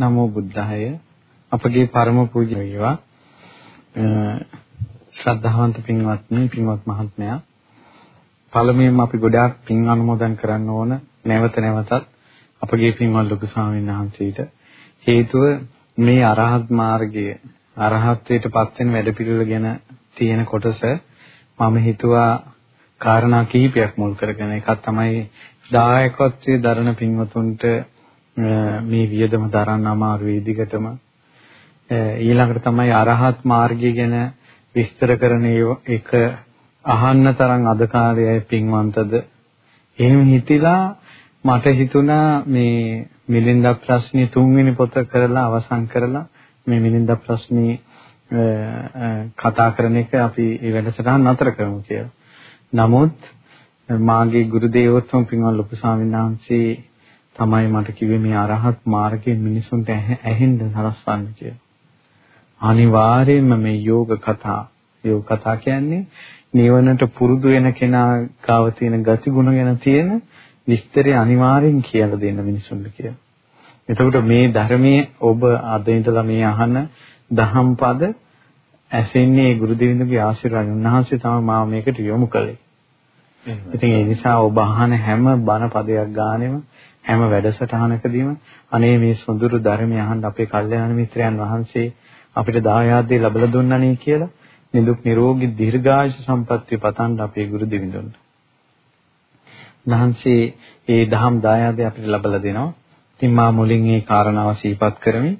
නමෝ බුද්ධාය. අපගේ පරම පූජ්‍ය වේවා. ශ්‍රද්ධාවන්ත පින්වත්නි පින්වත් මහත්මයා. පළමුවෙන්ම අපි ගොඩාක් පින් අනුමෝදන් කරන්න ඕන නැවත නැවතත් අපගේ පින්වත් ලොකු ස්වාමීන් වහන්සේට. හේතුව මේ අරහත් මාර්ගය අරහත්ත්වයට පත් වෙන වැඩපිළිවෙල ගැන තියෙන කොටස මම හිතුවා කාරණා කිහිපයක් මුල් කරගෙන. එකක් තමයි දායකත්වයේ දරන පින්වතුන්ට මේ වියදම දරන්න අමාරු වේවි දිගටම ඊළඟට තමයි අරහත් මාර්ගය ගැන විස්තර කරන එක අහන්න තරම් අද කාලයේ පින්වන්තද එහෙම හිතිලා මට හිතුණා මේ මිලින්ද ප්‍රශ්නේ තුන්වෙනි පොත කරලා අවසන් කරලා මේ මිලින්ද ප්‍රශ්නේ කතා කරන එක අපි ඒ වැඩසටහන නතර කරමු කියලා. නමුත් මාගේ ගුරු දේවෝත්තම පින්වත් ලොකු ස්වාමීන් වහන්සේ තමයි මට කිව්වේ මේ අරහත් මාර්ගයේ මිනිසුන්ට ඇහෙන්න සලස්වන්න කියලා. අනිවාර්යයෙන්ම මේ යෝග කතා යෝග කතා කියන්නේ නිවනට පුරුදු වෙන කෙනා ගාව තියෙන ගතිගුණ ගැන තියෙන විස්තරය අනිවාර්යෙන් කියලා දෙන්න මිනිසුන්ට කියලා. එතකොට මේ ධර්මයේ ඔබ අද ඉඳලා මේ අහන දහම් පද ඇසෙන්නේ ගුරු දෙවිඳුගේ ආශිර්වාද. උන්වහන්සේ තමයි මාව මේකට යොමු කළේ. ඉතින් ඒ නිසා ඔබ අහන හැම බණ පදයක් ගානෙම හැම වැඩසටහනකදීම අනේ මේ සොඳුරු ධර්මය අහන්න අපේ කල්යාණ මිත්‍රයන් වහන්සේ අපිට දායාදේ ලැබලා දුන්නනේ කියලා නිදුක් නිරෝගී දීර්ඝායුෂ සම්පන්නිය පතන්න අපේ ගුරු දෙවිඳුන්ට. වහන්සේ ඒ දහම් දායාදේ අපිට ලැබලා දෙනවා. ඉතින් මා මුලින් මේ කාරණාව සිහිපත් කරමි.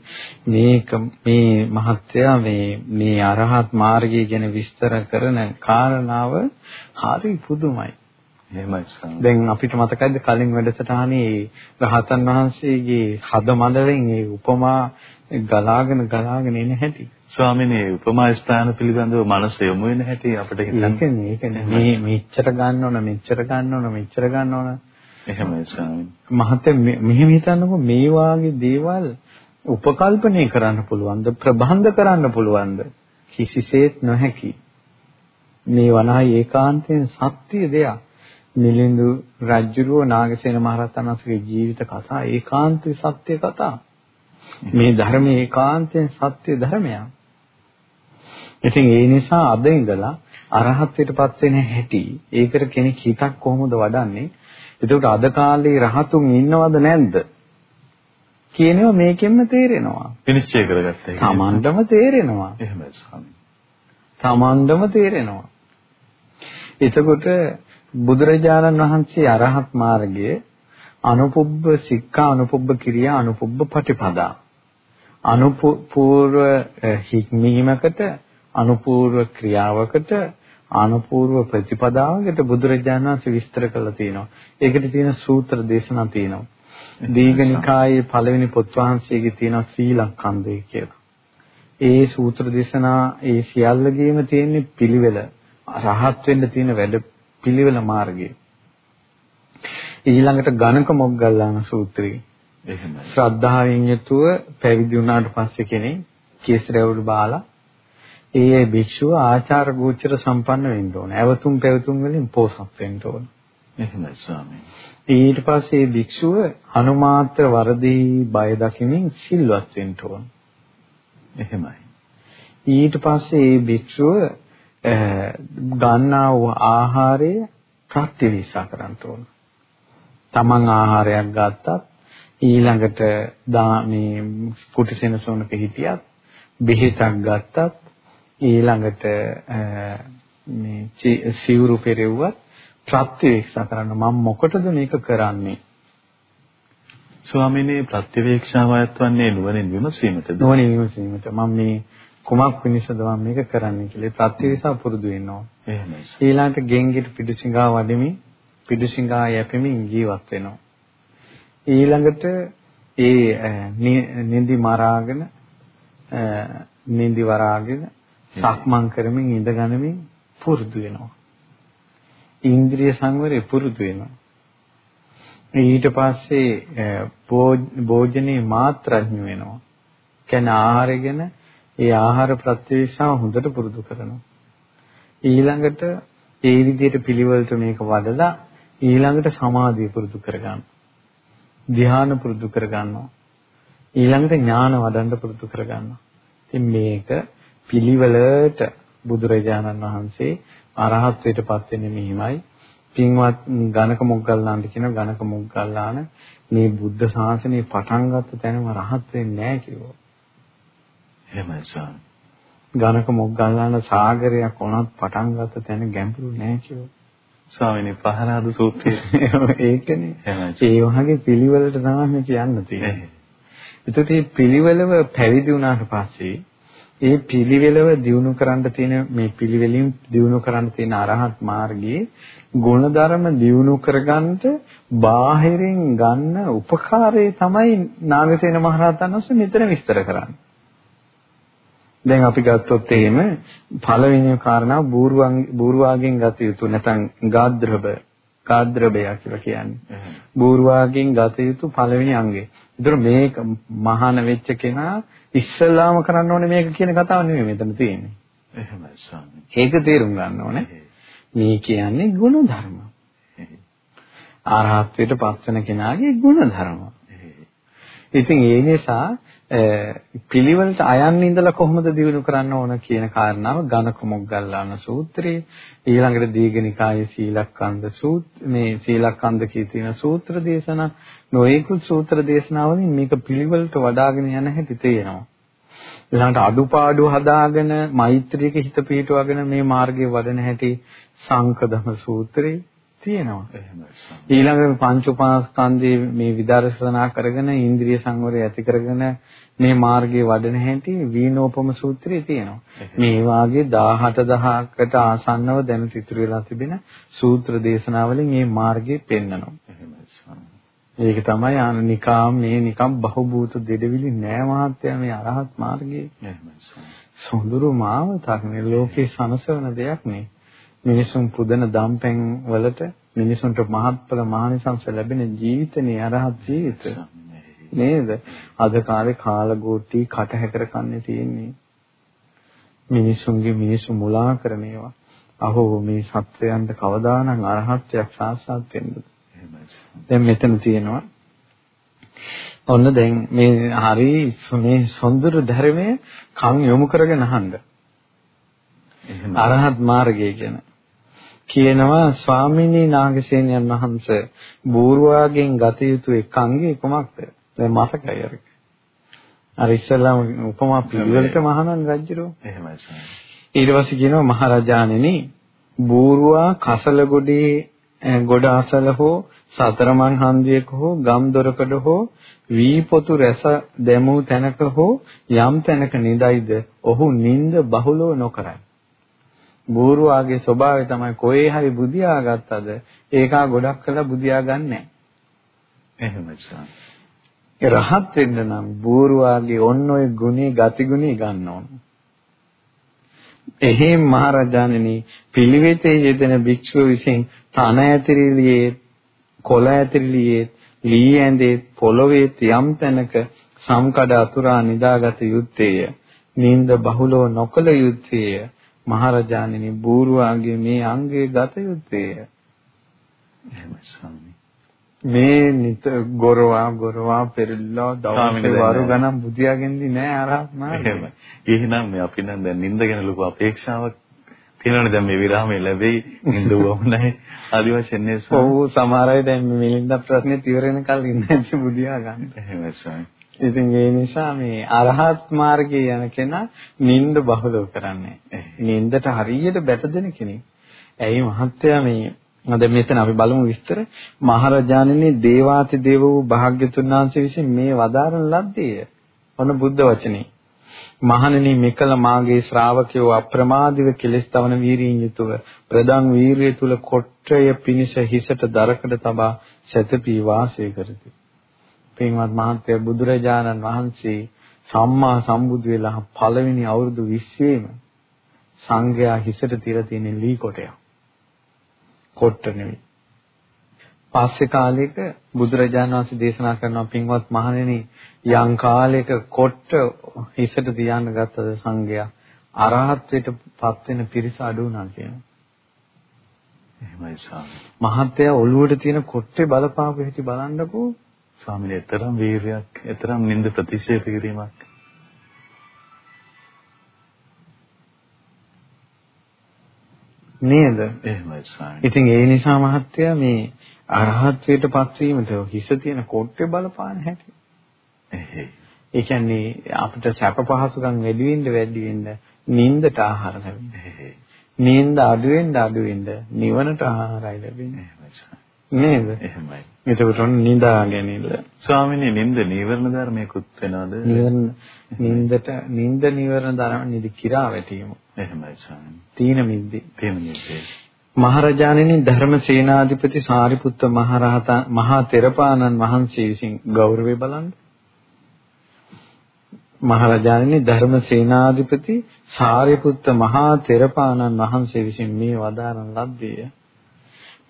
මේක මේ මහත්ය මේ මේ අරහත් මාර්ගය ගැන විස්තර කරන කාරණාව හරි පුදුමයි. එහෙමයි දැන් අපිට මතකයිද කලින් වැඩසටහනේ රහතන් වහන්සේගේ හද මඬලෙන් ඒ උපමා ගලාගෙන ගලාගෙන එන හැටි. ස්වාමිනේ උපමා ස්ථාන පිළිබඳව මනස යොමු වෙන හැටි අපිට හිතන්න. ඒකනේ මේ මෙච්චර ගන්න ඕන මෙච්චර ගන්න ඕන මෙච්චර ගන්න ඕන. එහෙමයි ස්වාමීනි. මහත්ය මෙහෙම හිතන්නකො මේ වාගේ දේවල් උපකල්පනය කරන්න පුළුවන්ද ප්‍රබන්ධ කරන්න පුළුවන්ද කිසිසේත් නොහැකි. මේ වනහයි ඒකාන්තයෙන් සත්‍ය දෙයක්. මිලිඳු රජුරුව නාගසේන මහරහතන් වහන්සේගේ ජීවිත කතා ඒකාන්ත සත්‍ය කතා. මේ ධර්මයේ ඒකාන්තයෙන් සත්‍ය ධර්මයක්. ඉතින් ඒ නිසා අද ඉඳලා අරහත්ත්වයටපත් වෙන හැටි ඒකට කෙනෙක් හිතක් කොහොමද වඩන්නේ? එතකොට අද කාලේ රහතුන් ඉන්නවද නැද්ද? කියනවා මේකෙන්ම තේරෙනවා. විනිශ්චය කරගත්තා. තමන්ටම තේරෙනවා. එහෙමයි ස්වාමී. තමන්ටම තේරෙනවා. එතකොට බුදුරජාණන් වහන්සේ අරහත් මාර්ගයේ අනුපුබ්බ සික්ඛා අනුපුබ්බ කිරියා අනුපුබ්බ පටිපදා අනුපූර්ව හික්මීමකට අනුපූර්ව ක්‍රියාවකට අනුපූර්ව ප්‍රතිපදාවකට බුදුරජාණන් වහන්සේ විස්තර කරලා තියෙනවා. ඒකට තියෙන සූත්‍ර දේශනා තියෙනවා. දීඝනිකායේ පළවෙනි පොත් වහන්සේගේ තියෙන සීලකන්දේ කියලා. ඒ සූත්‍ර දේශනා ඒ සියල්ලගේම තියෙන පිළිවෙල රහත් වෙන්න තියෙන වැඩ පිළිවෙල මාර්ගය. ඊළඟට ගණක මොග්ගල්ලාන සූත්‍රය. එහෙමයි. ශ්‍රද්ධාවෙන් යුතුව පැවිදි වුණාට පස්සේ කෙනෙක් කේසරවුල් බාලා ඒ භික්ෂුව ආචාර ගෝචර සම්පන්න වෙන්න ඕන. ඇවතුම් පැවතුම් වලින් පෝසත් වෙන්න ඕන. එහෙමයි ස්වාමී. ඊට පස්සේ භික්ෂුව අනුමාත්‍ර වරදී බය දකිමින් සිල්වත් වෙන්න ඕන. එහෙමයි. ඊට පස්සේ මේ භික්ෂුව ගන්නා වූ ආහාරය ප්‍රතිවිසා කරන්න ඕන. තමන් ආහාරයක් ගත්තත් ඊළඟට මේ කුටිසෙනසොනක හිටියත් බෙහෙතක් ගත්තත් ඊළඟට මේ සිවුරු පෙරෙව්වත් ප්‍රතිවේක්ෂා කරන්න. මම මොකටද මේක කරන්නේ? ස්වාමිනේ ප්‍රතිවේක්ෂාව යත්වන්නේ නුවණින් විමසීමටද? නුවණින් විමසීමට. මම මේ කුමක් පිණිසද මම මේක කරන්නේ කියලා ප්‍රතිවේක්ෂා පුරුදු වෙනවා එහෙමයි ඊළඟට ගෙන්ගිට පිටුසිඟා වඩමින් පිටුසිඟා යැපෙමින් ජීවත් වෙනවා ඊළඟට ඒ නිදි මරාගෙන නිදි වරාගෙන සක්මන් කරමින් ඉඳගනිමින් පුරුදු වෙනවා. ඉන්ද්‍රිය සංවරය පුරුදු වෙනවා. ඊට පස්සේ භෝජනේ මාත්‍රඥ වෙනවා. කියන්නේ ආහාරගෙන ඒ ආහාර ප්‍රත්‍යක්ෂව හොඳට පුරුදු කරනවා. ඊළඟට ඒ විදිහට පිළිවෙලට මේක වඩලා ඊළඟට සමාධිය පුරුදු කරගන්නවා. ධ්‍යාන පුරුදු කරගන්නවා. ඊළඟට ඥාන වඩන්න පුරුදු කරගන්නවා. ඉතින් මේක පිළිවෙලට බුදුරජාණන් වහන්සේ අරහත්ත්වයටපත් වෙන්නේ මෙහිමයි. පින්වත් ගණක මොග්ගල්ලාන්ට කියන ගණක මොග්ගල්ලාන මේ බුද්ධ ශාසනය පටන් ගත්ත තැනම රහත් වෙන්නේ නැහැ කිව්වා. එහෙමයි ස්වාමී. ගණක මොග්ගල්ලාන සාගරයක් වුණත් පටන් ගත්ත තැන ගැඹුරු නැහැ කිව්වා. ස්වාමීනි පහනාද සූත්‍රය ඒකනේ. ඒ වගේ පිළිවෙලට තමයි කියන්න තියෙන්නේ. ඒකට මේ පිළිවෙලව පැවිදි වුණාට පස්සේ ඒ පිළිවෙලව දියුණු කරන්න තියෙන මේ පිළිවෙලින් දියුණු කරන්න තියෙන අරහත් මාර්ගයේ ගුණධර්ම දියුණු කරගන්නට බාහිරින් ගන්න උපකාරය තමයි නාගසේන මහරහතන් වහන්සේ මෙතන විස්තර කරන්නේ. දැන් අපි ගත්තොත් එහෙම පළවෙනි කාරණා බූර්වාගෙන් ගත යුතු නැත්නම් ගාද්‍රබ ගාද්‍රබය කියලා කියන්නේ. බූර්වාගෙන් ගත යුතු පළවෙනි අංගය. ඒතර මේක මහාන වෙච්ච කෙනා ඉස්සල්ලාම කරන්න ඕනේ මේක කියන කතාව නෙමෙයි මෙතන තියෙන්නේ. එහෙමයි ස්වාමී. ඒක තේරුම් ගන්න ඕනේ. මේ කියන්නේ ගුණ ධර්ම. ආරහත්වයට පත්වන කෙනාගේ ගුණ ධර්ම. ඉතින් ඒ නිසා පිළිවෙලට අයන්න ඉඳලා කොහොමද දිනු කරන්න ඕන කියන කාරණාව ගණක මොග්ගල්ලාන සූත්‍රයේ ඊළඟට දීඝනිකායේ සීලක්ඛන්ද සූත්‍ර මේ සීලක්ඛන්ද කී තියෙන සූත්‍ර දේශනා නොයෙකුත් සූත්‍ර දේශනාවලින් මේක පිළිවෙලට වඩාගෙන යන හැටි තේරෙනවා. ඊළඟට අඩුපාඩු හදාගෙන මෛත්‍රියක හිත පිහිටුවගෙන මේ මාර්ගයේ වඩන හැටි සංකදම සූත්‍රයේ තියෙනවා. ඊළඟට පංච උපාස්කන්ධයේ මේ විදර්ශනා කරගෙන ඉන්ද්‍රිය සංවරය ඇති කරගෙන මේ මාර්ගයේ වඩන හැටි වීනෝපම සූත්‍රයේ තියෙනවා. මේ වාගේ 17000කට ආසන්නව දැන ඉතුරු වෙලා තිබෙන සූත්‍ර දේශනාවලින් මේ මාර්ගය පෙන්වනවා. ඒක තමයි ආනිකාම් මේ නිකම් බහූබූත දෙඩවිලි නෑ මහත්තයා මේ අරහත් මාර්ගයේ. සොඳුරු මාවතක් නේ ලෝකේ සනසවන දෙයක් නේ. මිනිසුන් පුදන දම්පැන් වලට මිනිසුන්ට මහත්ඵල මහානිසංස ලැබෙන ජීවිතනේ අරහත් ජීවිත. නේද? අද කාලේ කාලගෝටි කට හැකර කන්නේ තියෙන්නේ. මිනිසුන්ගේ මිනිසු මුලා කරන ඒවා. අහෝ මේ සත්වයන්ට කවදානම් අරහත්ත්වයක් සාක්ෂාත් වෙන්නද දැන් මෙතන තියෙනවා. ඔන්න දැන් මේ හරි මේ සොඳුරු ධර්මයේ කන් යොමු කරගෙන අහන්න. අරහත් මාර්ගය කියන කියනවා ස්වාමීනි නාගසේනයන් වහන්සේ බෝරුවාගෙන් ගත යුතු එක් අංගය කුමක්ද? දැන් මතකයි අර. අර ඉස්සෙල්ලාම උපමා පිළිවෙලට මහානන් රජුරෝ. එහෙමයි සර්. ඊට පස්සේ කියනවා මහරජාණෙනි බෝරුවා කසල ගොඩේ අසල හෝ සතරමන් හන්දියක හෝ ගම් දොරකඩ හෝ වී පොතු රැස දැමූ තැනක හෝ යම් තැනක නිදයිද ඔහු නිନ୍ଦ බහුලව නොකරයි. බෝරුවාගේ ස්වභාවය තමයි කොහේ හරි බුදියා ගත්තද ඒකා ගොඩක් කළා බුදියා ගන්නෑ. එහෙමයි සාම. ඒ රහත් වෙන්න නම් බෝරුවාගේ ඔන්න ඔය ගුණේ ගතිගුණේ ගන්න ඕන. එහෙම මහරජාණෙනි පිළිවෙතේ යෙදෙන භික්ෂුව විසින් තන ඇතිරිලියේ කොළ ඇතිරිලියේ ලී ඇඳේ පොළවේ යම් තැනක සම්කඩ අතුරා නිදාගත යුත්තේය. නිନ୍ଦ බහුලව නොකල යුත්තේය. මහරජාණෙනි බූරුවාගේ මේ අංගයේ ගත යුත්තේය. එහෙමයි ස්වාමී. මේ නිත ගොරවා ගොරවා පෙරilla දවසේ වරු ගණන් බුදියාගෙන්දි නෑ අරහත් මාර්ගය. එහෙමයි. එහෙනම් මේ අපි නම් දැන් නිින්ද ගැන ලොකු අපේක්ෂාවක් තියෙනවනේ දැන් මේ විරාමයේ ලැබෙයි නිින්ද වුණා ආදි වශයෙන් නේ ඔව් සමහර අය දැන් මේ නිින්ද ප්‍රශ්නේ ඉවර වෙනකල් ඉන්නේ බුදියා ගන්න. එහෙමයි ස්වාමී. ඉතින් ඒ නිසා මේ අරහත් මාර්ගයේ යන කෙනා නිନ୍ଦ බහුලව කරන්නේ. නින්දට හරියට බැට දෙන කෙනෙක්. ඇයි මහත්තයා මේ අද මෙතන අපි බලමු විස්තර මහරජාණෙනි දේවාති දේව වූ භාග්‍යතුන් වහන්සේ විසින් මේ වදාරන ලද්දේය. ඔන්න බුද්ධ වචනේ. මහණෙනි මෙකල මාගේ ශ්‍රාවකයෝ අප්‍රමාදීව කෙලස් තවන වීරියෙන් යුතුව ප්‍රදං වීරිය තුල කොට්ටය පිනිස හිසට දරකඩ තබා සැතපී වාසය කරති. පින්වත් මහත්තයා බුදුරජාණන් වහන්සේ සම්මා සම්බුදු වෙලා පළවෙනි අවුරුදු 20ෙම සංඝයා හිසට තියලා තියෙන ලී කොටයක්. කොට්ට නෙවෙයි. පස්සේ කාලයක බුදුරජාණන් වහන්සේ දේශනා කරනවා පින්වත් මහණෙනි යම් කාලයක කොට්ට හිසට තියන්න ගත්තද සංඝයා අරහත්ත්වයට පත් වෙන පිරිස අඩු වුණා කියනවා. එහෙමයි සාම. මහත්තයා ඔළුවට තියෙන කොට්ටේ බලපාපු හැටි බලන්නකෝ ස්වාමීනි, ඊතරම් වීරයක්, ඊතරම් නිନ୍ଦ ප්‍රතික්ෂේප කිරීමක්. නේද? එහෙමයි ස්වාමීනි. ඉතින් ඒ නිසා මහත්තයා මේ අරහත්ත්වයට පත්වීමට හිස තියෙන කොට්ටේ බලපාන හැටි. එහෙයි. ඒ කියන්නේ අපිට සැප පහසුකම් වැඩි වෙන්න වැඩි වෙන්න නින්දට ආහාර ලැබෙනවා. නින්ද අඩු වෙන්න අඩු වෙන්න නිවනට ආහාරය ලැබෙන්නේ. නේද? එහෙමයි. එතකොට ඔන්න නිදා ගැනීම. ස්වාමිනේ නින්ද නීවරණ ධර්මයකුත් වෙනවද? නිවරණ නින්දට නින්ද නීවරණ ධර්ම නිදි කිරා වැටීම. එහෙමයි ස්වාමිනේ. තීන මිද්දි. තීන මිද්දේ. මහරජාණෙනි ධර්මසේනාධිපති සාරිපුත්ත මහරහතන් මහා තෙරපාණන් වහන්සේ විසින් ගෞරවය බලන්න. මහරජාණෙනි ධර්මසේනාධිපති සාරිපුත්ත මහා තෙරපාණන් වහන්සේ විසින් මේ වදාරන ලද්දේ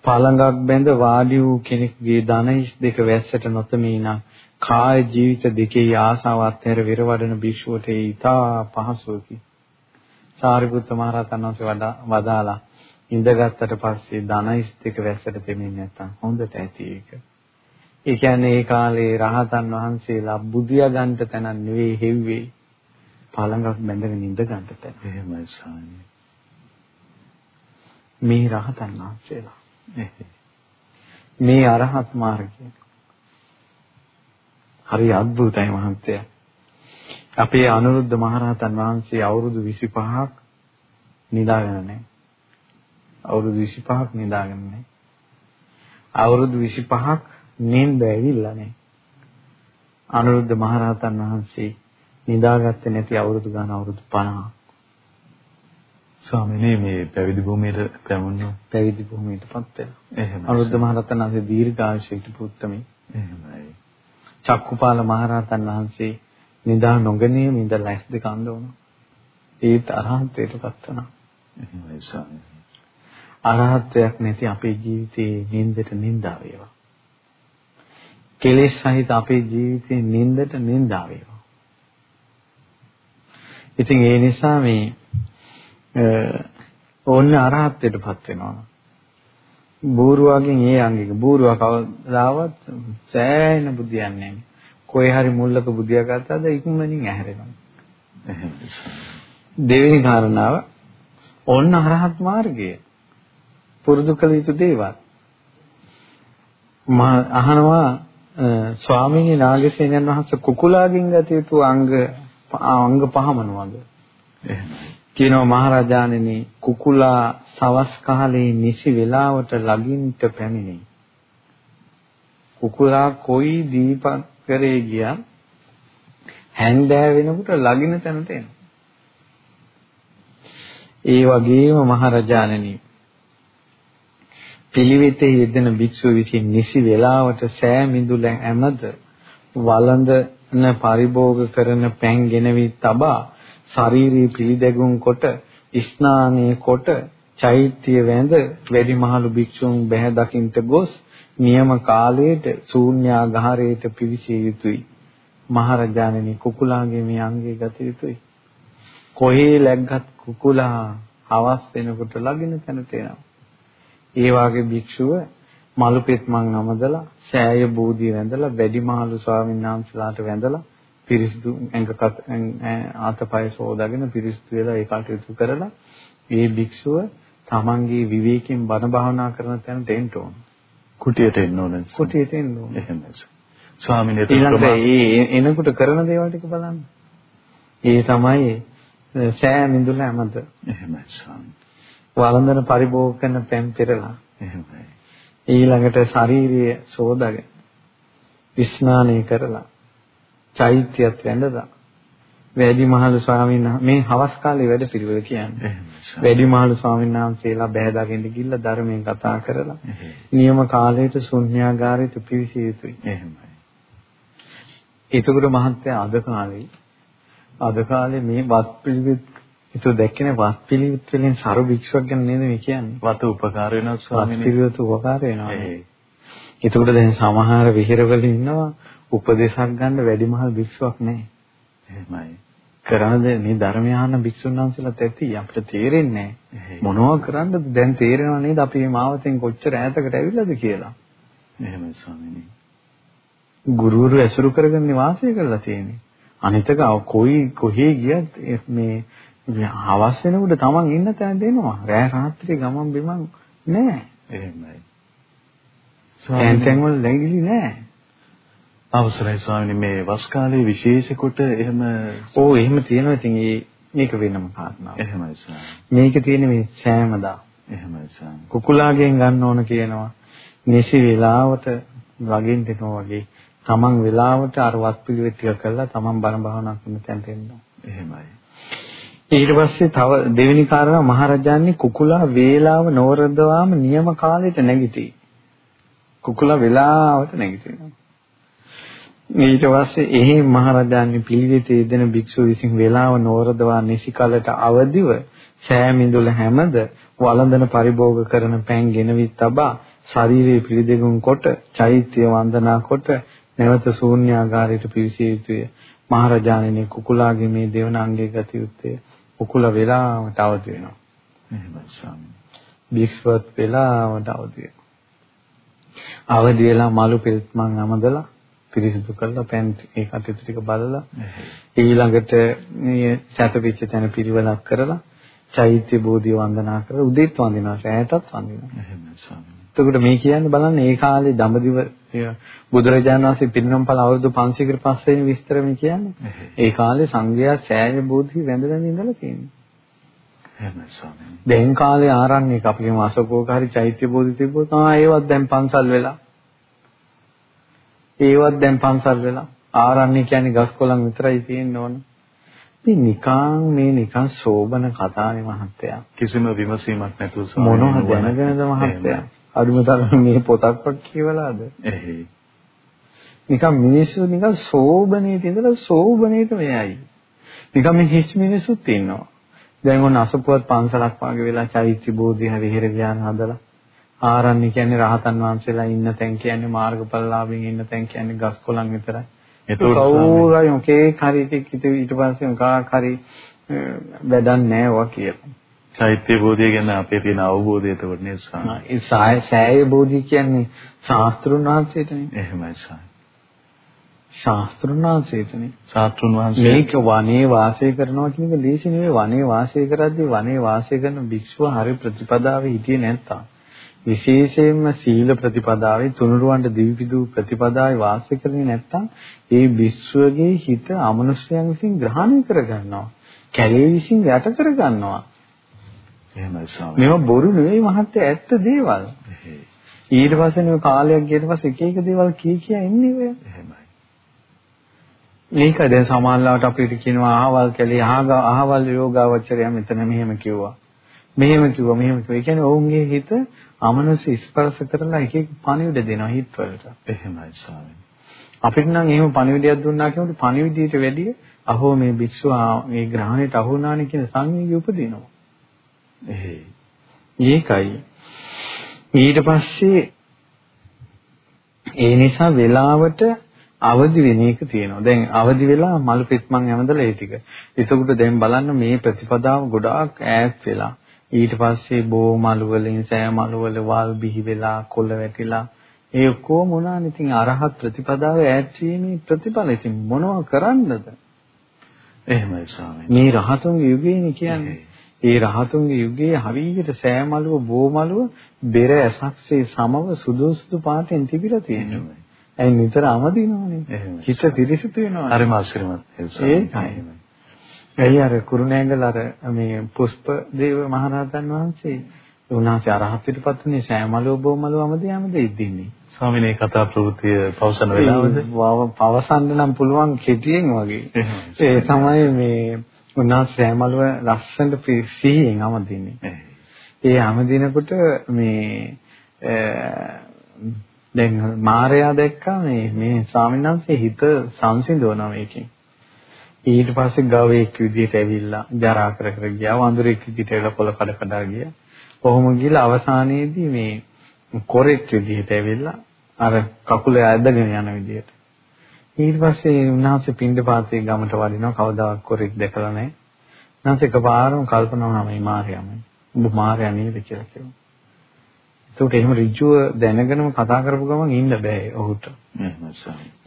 පළඟක් බැඳ වාඩි වූ කෙනෙකුගේ ධනහිස් දෙක වැස්සට නොතමී නම් කාය ජීවිත දෙකේ ආසාවත් හැර විරවඩන භික්ෂුවට ඒ ඊටා පහසුවකි. සාරිපුත්ත මහරහතන් වහන්සේ වදාලා ඉඳගත්තට පස්සේ ධනහිස් දෙක වැස්සට දෙමින් නැත්තම් හොඳට ඇති ඒක. ඒ කියන්නේ ඒ කාලේ රහතන් වහන්සේලා බුදියා ගන්නට තැන නෙවෙයි හෙව්වේ. පළඟක් බැඳගෙන ඉඳ ගන්නට තැන. එහෙමයි සාමි. මේ රහතන් වහන්සේලා. මේ අරහත් මාර්ගය. හරි අద్భుතයි මහත්තයා. අපේ අනුරුද්ධ මහරහතන් වහන්සේ අවුරුදු 25ක් නිදාගෙන නැහැ. අවුරුදු 25ක් නිදාගෙන නැහැ. අවුරුදු 25ක් නිින්ද ඇවිල්ලා නැහැ. අනුරුද්ධ මහරහතන් වහන්සේ නිදාගත්තේ නැති අවුරුදු ගාන අවුරුදු 50ක්. ස්වාමීනි මේ පැවිදි භූමියට පැමුණා. පැවිදි භූමියටපත් වෙනවා. එහෙමයි. අනුරුද්ධ මහරහතන් වහන්සේ දීර්ඝායුෂයට පුත්තමයි. එහෙමයි. චක්කුපාල මහරහතන් වහන්සේ නිදා නොගැනීම ඉඳලා ඇස් දෙක අඳ වුණා. ඒත් අරහත්ත්වයටපත් වුණා. එහෙමයි ස්වාමීනි. අරහත්ත්වයක් නැති අපේ ජීවිතේ නින්දට නින්දා වේවා. කෙලෙස් සහිත අපේ ජීවිතේ නින්දට නින්දා වේවා. ඉතින් ඒ නිසා මේ ඕන්නේ අරහත්ත්වයටපත් වෙනවා. බූරුවගෙන් ඒ අංගික බූරුව කවදාවත් සෑහෙන බුදියන්නේ නැහැ. කොහේ හරි මුල්ලක බුදියා ගත්තද ඉක්මනින් ඇහැරෙනවා. දෙවෙනි කාරණාව ඔන්න අරහත් මාර්ගය. පුරුදු කළ යුතු දේවල්. මා අහනවා ස්වාමීනි නාගසේනයන් වහන්සේ කුකුලාගෙන් ගත යුතු අංග අංග පහ මොනවද? කියනවා මහරජාණෙනි කුකුලා සවස් කාලේ නිසි වේලාවට ළඟින්ට පැමිණේ. කුකුලා කොයි දීපක් කරේ ගියා හැන්දෑ වෙනකොට ළඟින තැනට එනවා. ඒ වගේම මහරජාණෙනි පිළිවෙතේ යෙදෙන භික්ෂුව විසින් නිසි වේලාවට සෑ මිදුල ඇමද වළඳන පරිභෝග කරන පැන් ගෙනවි තබා ශාරීරික පිළිදැගුම් කොට ස්නානයේ කොට චෛත්‍ය වැඳ වැඩිමහලු භික්ෂුන් බැහැ දකින්ට ගොස් නියම කාලයට ශූන්‍යාගාරයට පිවිසිය යුතුයි. මහරජාණෙනි කුකුලාගේ මේ අංගේ ගත යුතුයි. කොහේ läග්ගත් කුකුලා හවස් වෙනකොට ළඟින තැනට එනවා. ඒ වාගේ භික්ෂුව මලුපෙත් මං නමදලා සෑය බෝධිය වැඳලා වැඩිමහලු ස්වාමීන් වහන්සේලාට වැඳලා පිරිසිදු ඇඟකට ආතපය සෝදාගෙන පිරිසිදු වෙලා ඒ කටයුතු කරලා මේ භික්ෂුව තමන්ගේ විවේකයෙන් බණ භාවනා කරන තැනට එන්න ඕන. කුටියට එන්න ඕන. කුටියට එන්න ඕන. එහෙමයි. ස්වාමීන් වහන්සේ එනකොට කරන දේවල් ටික බලන්න. ඒ තමයි සෑ මිඳුල හැමද. එහෙමයි ස්වාමීන්. වළඳන පරිභෝග කරන පෙම් පෙරලා. එහෙමයි. ඊළඟට ශාරීරිය සෝදාගෙන විස්නානය කරලා චෛත්‍යයත් වැඳලා වැඩිමහල් ස්වාමීන් මේ හවස් කාලේ වැඩ පිළිවෙල කියන්නේ. වැඩිමහල් ස්වාමීන් වහන්සේලා බැහැදාගෙන ගිහිල්ලා ධර්මයෙන් කතා කරලා නියම කාලයට ශුන්‍යාගාරයට පිවිසිය යුතුයි. එහෙමයි. ඒතකොට මහත්තයා අද කාලේ අද කාලේ මේ වත් පිළිවෙත් ඒක දැක්කනේ වත් පිළිවෙත් වලින් සරු භික්ෂුවක් ගැන නේද මේ කියන්නේ. වත උපකාර වෙනවා ස්වාමීන් වහන්සේ. වත් පිළිවෙත් උපකාර වෙනවා. ඒතකොට දැන් සමහර විහෙරවල ඉන්නවා උපදේශක් ගන්න වැඩිමහල් භික්ෂුවක් නැහැ. එහෙමයි. කරනද මේ ධර්මය අහන භික්ෂුන් වහන්සේලාත් ඇති අපිට තේරෙන්නේ නැහැ. මොනවා කරන්නද දැන් තේරෙනව නේද අපි මේ මාවතෙන් කොච්චර ඈතකට ඇවිල්ලාද කියලා. එහෙමයි ස්වාමීනි. ගුරුවරු ඇසුරු කරගෙන වාසය කරලා තියෙන්නේ. අනිතක කොයි කොහේ ගියත් මේ හවස් වෙනකොට තමන් ඉන්න තැන දෙනවා. රෑ රාත්‍රියේ ගමන් බිමන් නෑ. එහෙමයි. තැන් තැන් වල läගිලි නෑ. අවසරයි ස්වාමීනි මේ වස් කාලේ විශේෂ කොට එහෙම ඕ එහෙම තියෙනවා ඉතින් මේක වෙනම කාරණාවක්. එහෙමයි ස්වාමීනි. මේක තියෙන්නේ මේ සෑමදා. එහෙමයි ස්වාමීනි. කුකුලාගෙන් ගන්න ඕන කියනවා. නිසි වේලාවට වගින් දෙනවා වගේ තමන් වෙලාවට අර වත් පිළිවෙත් ටික කරලා තමන් බණ භාවනා කරන තැනට එන්න. එහෙමයි. ඊට පස්සේ තව දෙවෙනි කාරණා මහරජාණන් කුකුලා වේලාව නවරදවාම නියම කාලෙට නැගිටි. කුකුලා වේලාවට නැගිටිනවා. ඊට පස්සේ එහි මහරජාණන් පිළිවෙතේ යෙදෙන භික්ෂුව විසින් වේලාව නවරදවා නිසි කලට අවදිව සෑමිඳුල හැමද වළඳන පරිභෝග කරන පෑන් ගෙනවිත් තබා ශරීරයේ පිළිදෙගුම් කොට චෛත්‍ය වන්දනා කොට නැවත ශූන්‍යාගාරයට පිවිසිය යුතුය. මහරජාණෙනි කුකුලාගේ මේ දෙවන අංගයේ ගති යුත්තේ කුකුල වෙලාවට අවදි වෙනවා. එහෙමයි ස්වාමී. භික්ෂුවත් වෙලාවට අවදි වෙනවා. අවදි වෙලා මලු පිළිත්මන් අමදලා පිරිසිදු කරලා පෑන් ඒ කටයුතු ටික බලලා ඊළඟට මේ සැතපිච්ච තැන පිළිවෙලක් කරලා චෛත්‍ය බෝධිය වන්දනා කරලා උදේත් වන්දිනවා රැයටත් වන්දිනවා. එතකොට මේ කියන්නේ බලන්න ඒ කාලේ දඹදිව බුදුරජාණන් වහන්සේ පිරිනොම්පල අවුරුදු 500කට පස්සේ විස්තර මේ කියන්නේ. ඒ කාලේ සංඝයා සෑය බෝධි වැඳ වැඳ ඉඳලා තියෙනවා. දැන් කාලේ ආරණ්‍යක අපි කියමු අශෝකෝක හරි චෛත්‍ය බෝධි තිබ්බොත් ආ ඒවත් දැන් පන්සල් වෙලා. ඒවත් දැන් පන්සල් වෙලා. ආරණ්‍ය කියන්නේ ගස් කොළන් විතරයි තියෙන්න ඕන. මේ නිකං මේ නිකං සෝබන කතානේ මහත්තයා. කිසිම විමසීමක් නැතුව මොනවද දැනගෙනද මහත්තයා? අදුම තරම් මේ පොතක්වත් කියවලාද? එහේ. නිකන් මිනිස්සු නිකන් සෝබනේට ඉඳලා සෝබනේට මෙයයි. නිකන් මේ හිස් මිනිස්සුත් ඉන්නවා. දැන් ඔන්න අසපුවත් පන්සලක් වාගේ වෙලා චෛත්‍ය බෝධිය විහෙර විහාර හදලා ආරණ්‍ය කියන්නේ රහතන් වහන්සේලා ඉන්න තැන් කියන්නේ මාර්ගඵලලාභින් ඉන්න තැන් කියන්නේ ගස් කොළන් විතරයි. ඒක කවුරුයි මොකේ හරි ඊට පස්සේ මොකක් හරි වැඩක් නැහැ වා කියලා. චෛත්‍ය බෝධිය ගැන අපේ තියෙන අවබෝධය එතකොට නේ ස්වාමී. ඒ සාය සෑය බෝධිය කියන්නේ ශාස්ත්‍රුන් වහන්සේටනේ. එහෙමයි ස්වාමී. ශාස්ත්‍රුන් වහන්සේටනේ. ශාස්ත්‍රුන් වහන්සේ මේක වනේ වාසය කරනවා කියන එක ලේසි නෙවෙයි. වනේ වාසය කරද්දී වනේ වාසය කරන භික්ෂුව හරි ප්‍රතිපදාවේ හිටියේ නැත්තම් විශේෂයෙන්ම සීල ප්‍රතිපදාවේ තුනුරුවන්ට දිවිපිදු ප්‍රතිපදාවේ වාසය කරන්නේ නැත්තම් ඒ භික්ෂුවගේ හිත අමනුෂ්‍යයන් විසින් ග්‍රහණය කරගන්නවා. කැලේ විසින් යට කරගන්නවා. එහෙමයි ස්වාමී. මේවා බොරු නෙවෙයි මහත්තයා ඇත්ත දේවල්. ඊට පස්සේ නේ කාලයක් ගියට පස්සේ එක එක දේවල් කී කියා ඉන්නේ ඔය. එහෙමයි. මේක දැන් සමාල්ලාවට අපිට කියනවා අහවල් කැලේ අහවල් යෝගාවචරය මෙතන මෙහෙම කිව්වා. මෙහෙම කිව්වා මෙහෙම කිව්වා. ඒ කියන්නේ ඔවුන්ගේ හිත අමනස ස්පර්ශ කරලා එක එක පණිවිඩ දෙනවා හිත වලට. එහෙමයි ස්වාමී. අපිට නම් එහෙම පණිවිඩයක් දුන්නා කියනකොට පණිවිඩයට වැඩිය අහෝ මේ භික්ෂුව මේ ග්‍රහණයට අහු වුණානේ කියන සංවේගය උපදිනවා. එහෙයි. ඒකයි. ඊට පස්සේ ඒ නිසා වෙලාවට අවදි වෙන එක තියෙනවා. දැන් අවදි වෙලා මල් පිටමන් ඇමදලා ඒ ටික. එතකොට දැන් බලන්න මේ ප්‍රතිපදාව ගොඩාක් ඈත් වෙලා ඊට පස්සේ බෝ මලු වලින් සෑ මලු වල වල් බිහි වෙලා කොළ වැටිලා ඒ ඔක්කොම මොනවානේ ඉතින් අරහත් ප්‍රතිපදාව ඈත් වීමේ ප්‍රතිඵල ඉතින් මොනව කරන්නද? එහෙමයි ස්වාමී. මේ රහතුන්ගේ යුගයනේ කියන්නේ. ඒ රහතුන්ගේ යුගයේ හරියට සෑමලුව බෝමලුව බෙර ඇසක්සේ සමව සුදු සුදු පාටෙන් තිබිලා තියෙනවා. ඇයි නිතර අමදිනවනේ. හිත පිරිසිදු වෙනවා. හරිම ආශ්‍රමත්. ඒකයි. ඇයි අර කුරුණෑගල අර මේ පුෂ්ප දේව මහරහතන් වහන්සේ උන්වහන්සේ අරහත්ත්වයටපත් වුණේ සෑමලුව බෝමලුව අමදී අමදී ඉදින්නේ. ස්වාමීන් මේ කතා ප්‍රවෘත්තිය පවසන වෙලාවද? පවසන්න නම් පුළුවන් කෙටියෙන් වගේ. ඒ තමයි මේ උන්වහන්සේ සෑමලුව ලස්සනට සිහියෙන් අමදින්නේ. ඒ අමදිනකොට මේ දැන් මාර්යා දැක්කා මේ මේ ස්වාමීන් වහන්සේ හිත සංසිඳවනවා මේකෙන්. ඊට පස්සේ ගවයෙක් විදිහට ඇවිල්ලා ජරා කර කර ගියා වඳුරෙක් විදිහට ඇවිල්ලා පොළ කඩ කඩ ගියා. කොහොම ගිහලා අවසානයේදී මේ කොරෙක් විදිහට ඇවිල්ලා අර කකුල ඇදගෙන යන විදිහට ඊට පස්සේ උන්වහන්සේ පින්ඩපාතේ ගමට වඩිනවා කවදාවත් කොරෙක් දැකලා නැහැ. උන්වහන්සේ එකපාරම කල්පනා වුණා මේ මාර්යාමයි. ඔබ මාර්යා නේද කියලා කිව්වා. ඒකට එහෙම ඍජුව දැනගෙනම කතා කරපු ගමන් ඉන්න බෑ ඔහුට.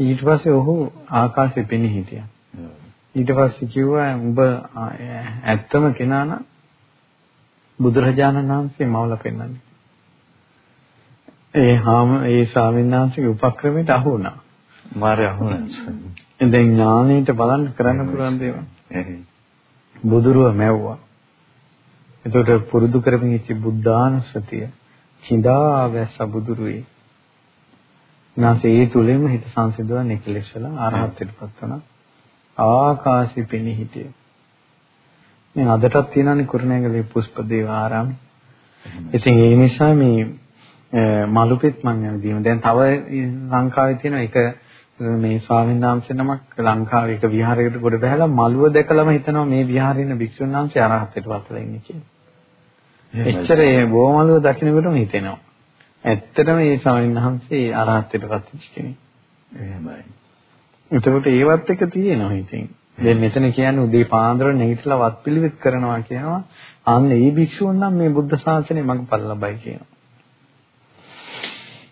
ඊට පස්සේ ඔහු ආකාශෙ පෙනී හිටියා. ඊට පස්සේ කිව්වා උඹ ඇත්තම කෙනා නම් බුදුරජාණන් වහන්සේ මවලා පෙන්වන්නේ. ඒ හාම ඒ ස්වාමීන් වහන්සේගේ උපක්‍රමයට අහු වුණා. මාරේ අහු වුණා. දැන් ඥාණයට බලන්න කරන්න පුළුවන් දේවල්. බුදුරුව මැව්වා. එතකොට පුරුදු කරමින් ඉච්ච බුද්ධානුස්සතිය හිඳා වැස්ස බුදුරුවේ. නැසෙ ඒ තුලින්ම හිත සංසිඳවන්නේ කෙලෙස් වල ආරහත්ත්වයටපත් වුණා. ආකාශي පෙනී හිටියේ. මේ අදටත් තියෙනනේ කුරුණෑගලේ පුෂ්පදේව ආරාමේ. ඉතින් ඒ නිසා මේ මලුපෙත් මම යනදීම දැන් තව ලංකාවේ තියෙන එක මේ ස්වාමීන් වහන්සේ නමක් ලංකාවේ එක විහාරයකට ගොඩ බැහැලා මලුව දැකලම හිතනවා මේ විහාරේ ඉන්න භික්ෂුන් වහන්සේ අරහත්ත්වයට පත්ලා ඉන්නේ කියලා. එච්චර ඒ බොමලුව දකින්නකොටම හිතෙනවා. ඇත්තටම මේ ස්වාමීන් වහන්සේ අරහත්ත්වයට පත්වෙච්ච කෙනෙක්. එහෙමයි. එතකොට ඒවත් එක තියෙනවා ඉතින්. දැන් මෙතන කියන්නේ උදේ පාන්දර නැගිටලා වත් පිළිවෙත් කරනවා කියනවා. අන්න ඒ භික්ෂුන් නම් මේ බුද්ධ ශාසනය මඟපල් ලබයි කියනවා.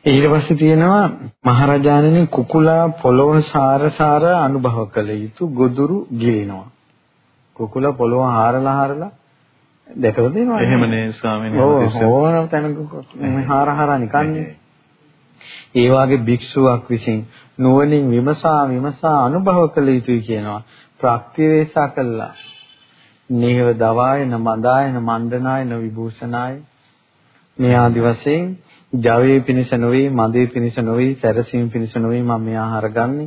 ඊට පස්සේ තියෙනවා මහරජාණනි කුකුලා පොළොව සාරසාර අනුභව කළ යුතු ගොදුරු ගිලිනවා. කුකුලා පොළොව හාරලා හාරලා දැකලා දෙනවා. එහෙමනේ ස්වාමීන් වහන්සේ. ඕන තැනක හාර හාර නිකන්නේ. ඒ වාගේ භික්ෂුවක් විසින් නුවණින් විමසා විමසා අනුභව කළ යුතුයි කියනවා. ප්‍රත්‍යවේශා කළා. නේව දවායන මදායන මණ්ඩනායන විභූෂණාය මේ ආදි වශයෙන් ජවයේ පිනිස නොවේ මදේ පිනිස නොවේ සැරසීම පිනිස නොවේ මම මේ ආහාර ගන්නෙ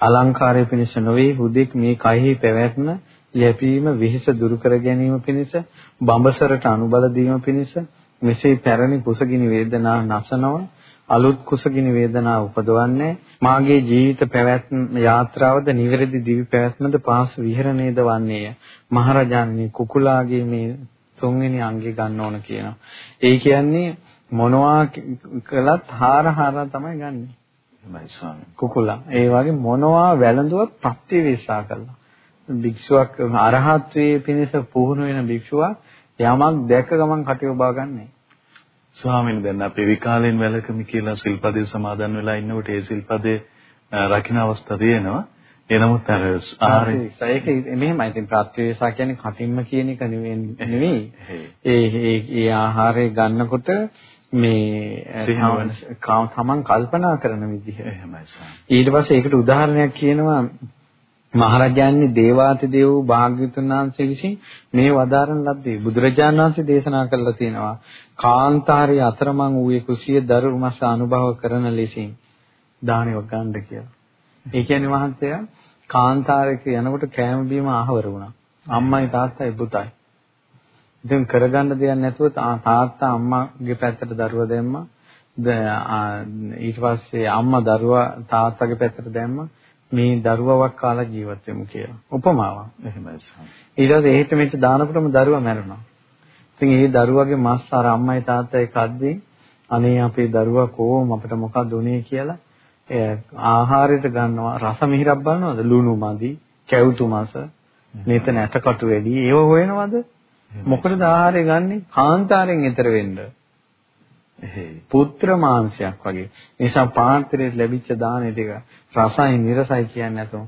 අලංකාරයේ පිනිස නොවේ හුදෙක් මේ කයෙහි පැවැත්ම යැපීම විහිස දුරු කර ගැනීම පිණිස බඹසරට අනුබල දීම පිණිස මෙසේ පැරණි කුසගිනි වේදනා නැසනව අලුත් කුසගිනි වේදනා උපදවන්නේ මාගේ ජීවිත පැවැත්ම යාත්‍රාවද නිවැරදි දිවි පැවැත්මද පාස් විහරණේද වන්නේය. මහරජාණනි කුකුලාගේ මේ තුන්වෙනි අංගය ගන්න ඕන කියනවා. ඒ කියන්නේ මොනවා කළත් හාර හාර තමයි ගන්නෙ. එහෙමයි ස්වාමී. කුකුලා. ඒ වගේ මොනවා වැළඳුවත් ප්‍රතිවේශා කළා. භික්ෂුවක් අරහත්ත්වයේ පිණිස පුහුණු වෙන භික්ෂුවක් යමක් දැක ගමන් කටයොබා ගන්නෑ ස්වාමීන් දැන් අපේ විකාලෙන් වැලකමි කියලා සිල්පදේ සමාදන් වෙලා ඉන්නකොට ඒ සිල්පදේ රකින්න අවස්ථා තියෙනවා. එනමුත් අර ආහාරය ඒක මෙහෙමයි. ඉතින් ප්‍රත්‍යවේශා කියන්නේ කටින්ම කියන එක නෙවෙයි. ඒ ඒ ඒ ආහාරය ගන්නකොට මේ තමන් කල්පනා කරන විදිහ. එහෙමයි ඊට පස්සේ ඒකට උදාහරණයක් කියනවා මහරජාණන් දේවාති දේව භාග්‍යතුන් වහන්සේ විසින් මේ වදාරන ලද්දේ බුදුරජාණන් වහන්සේ දේශනා කළා තියෙනවා කාන්තාරයේ අතරමං වූයේ කුසිය දරු මස අනුභව කරන ලෙසින් දානෙව ගන්න කියලා. ඒ කියන්නේ මහත්තයා කාන්තාරයක යනකොට කෑම බීම ආහවර වුණා. අම්මයි තාත්තයි පුතයි. ඉතින් කරගන්න දෙයක් නැතුව තාත්තා අම්මාගේ පැත්තට දරුවා දැම්මා. ඊට පස්සේ අම්මා දරුවා තාත්තගේ පැත්තට දැම්මා. මේ දරුවවක් කාලා ජීවත් වෙමු කියලා. උපමාවක්. එහෙමයි සම්. ඊට පස්සේ එහෙට මෙහෙට දානකොටම දරුවා මැරෙනවා. ඉතින් ඒ දරුවගේ මස් අර අම්මයි තාත්තයි කද්දී අනේ අපේ දරුවා කොහොම අපිට මොකක්ද උනේ කියලා ආහාරයට ගන්නවා රස මිහිරක් බලනවද ලුණු මදි කැවුතු මාස මෙතන ඇටකටු වැඩි ඒව හොයනවද මොකටද ආහාරය ගන්නෙ කාන්තාරයෙන් ඈතර වෙන්න පුත්‍ර මාංශයක් වගේ. නිසා පාත්‍රයට ලැබිච්ච දාන ටික රසයි නිරසයි කියන්නේ නැතුව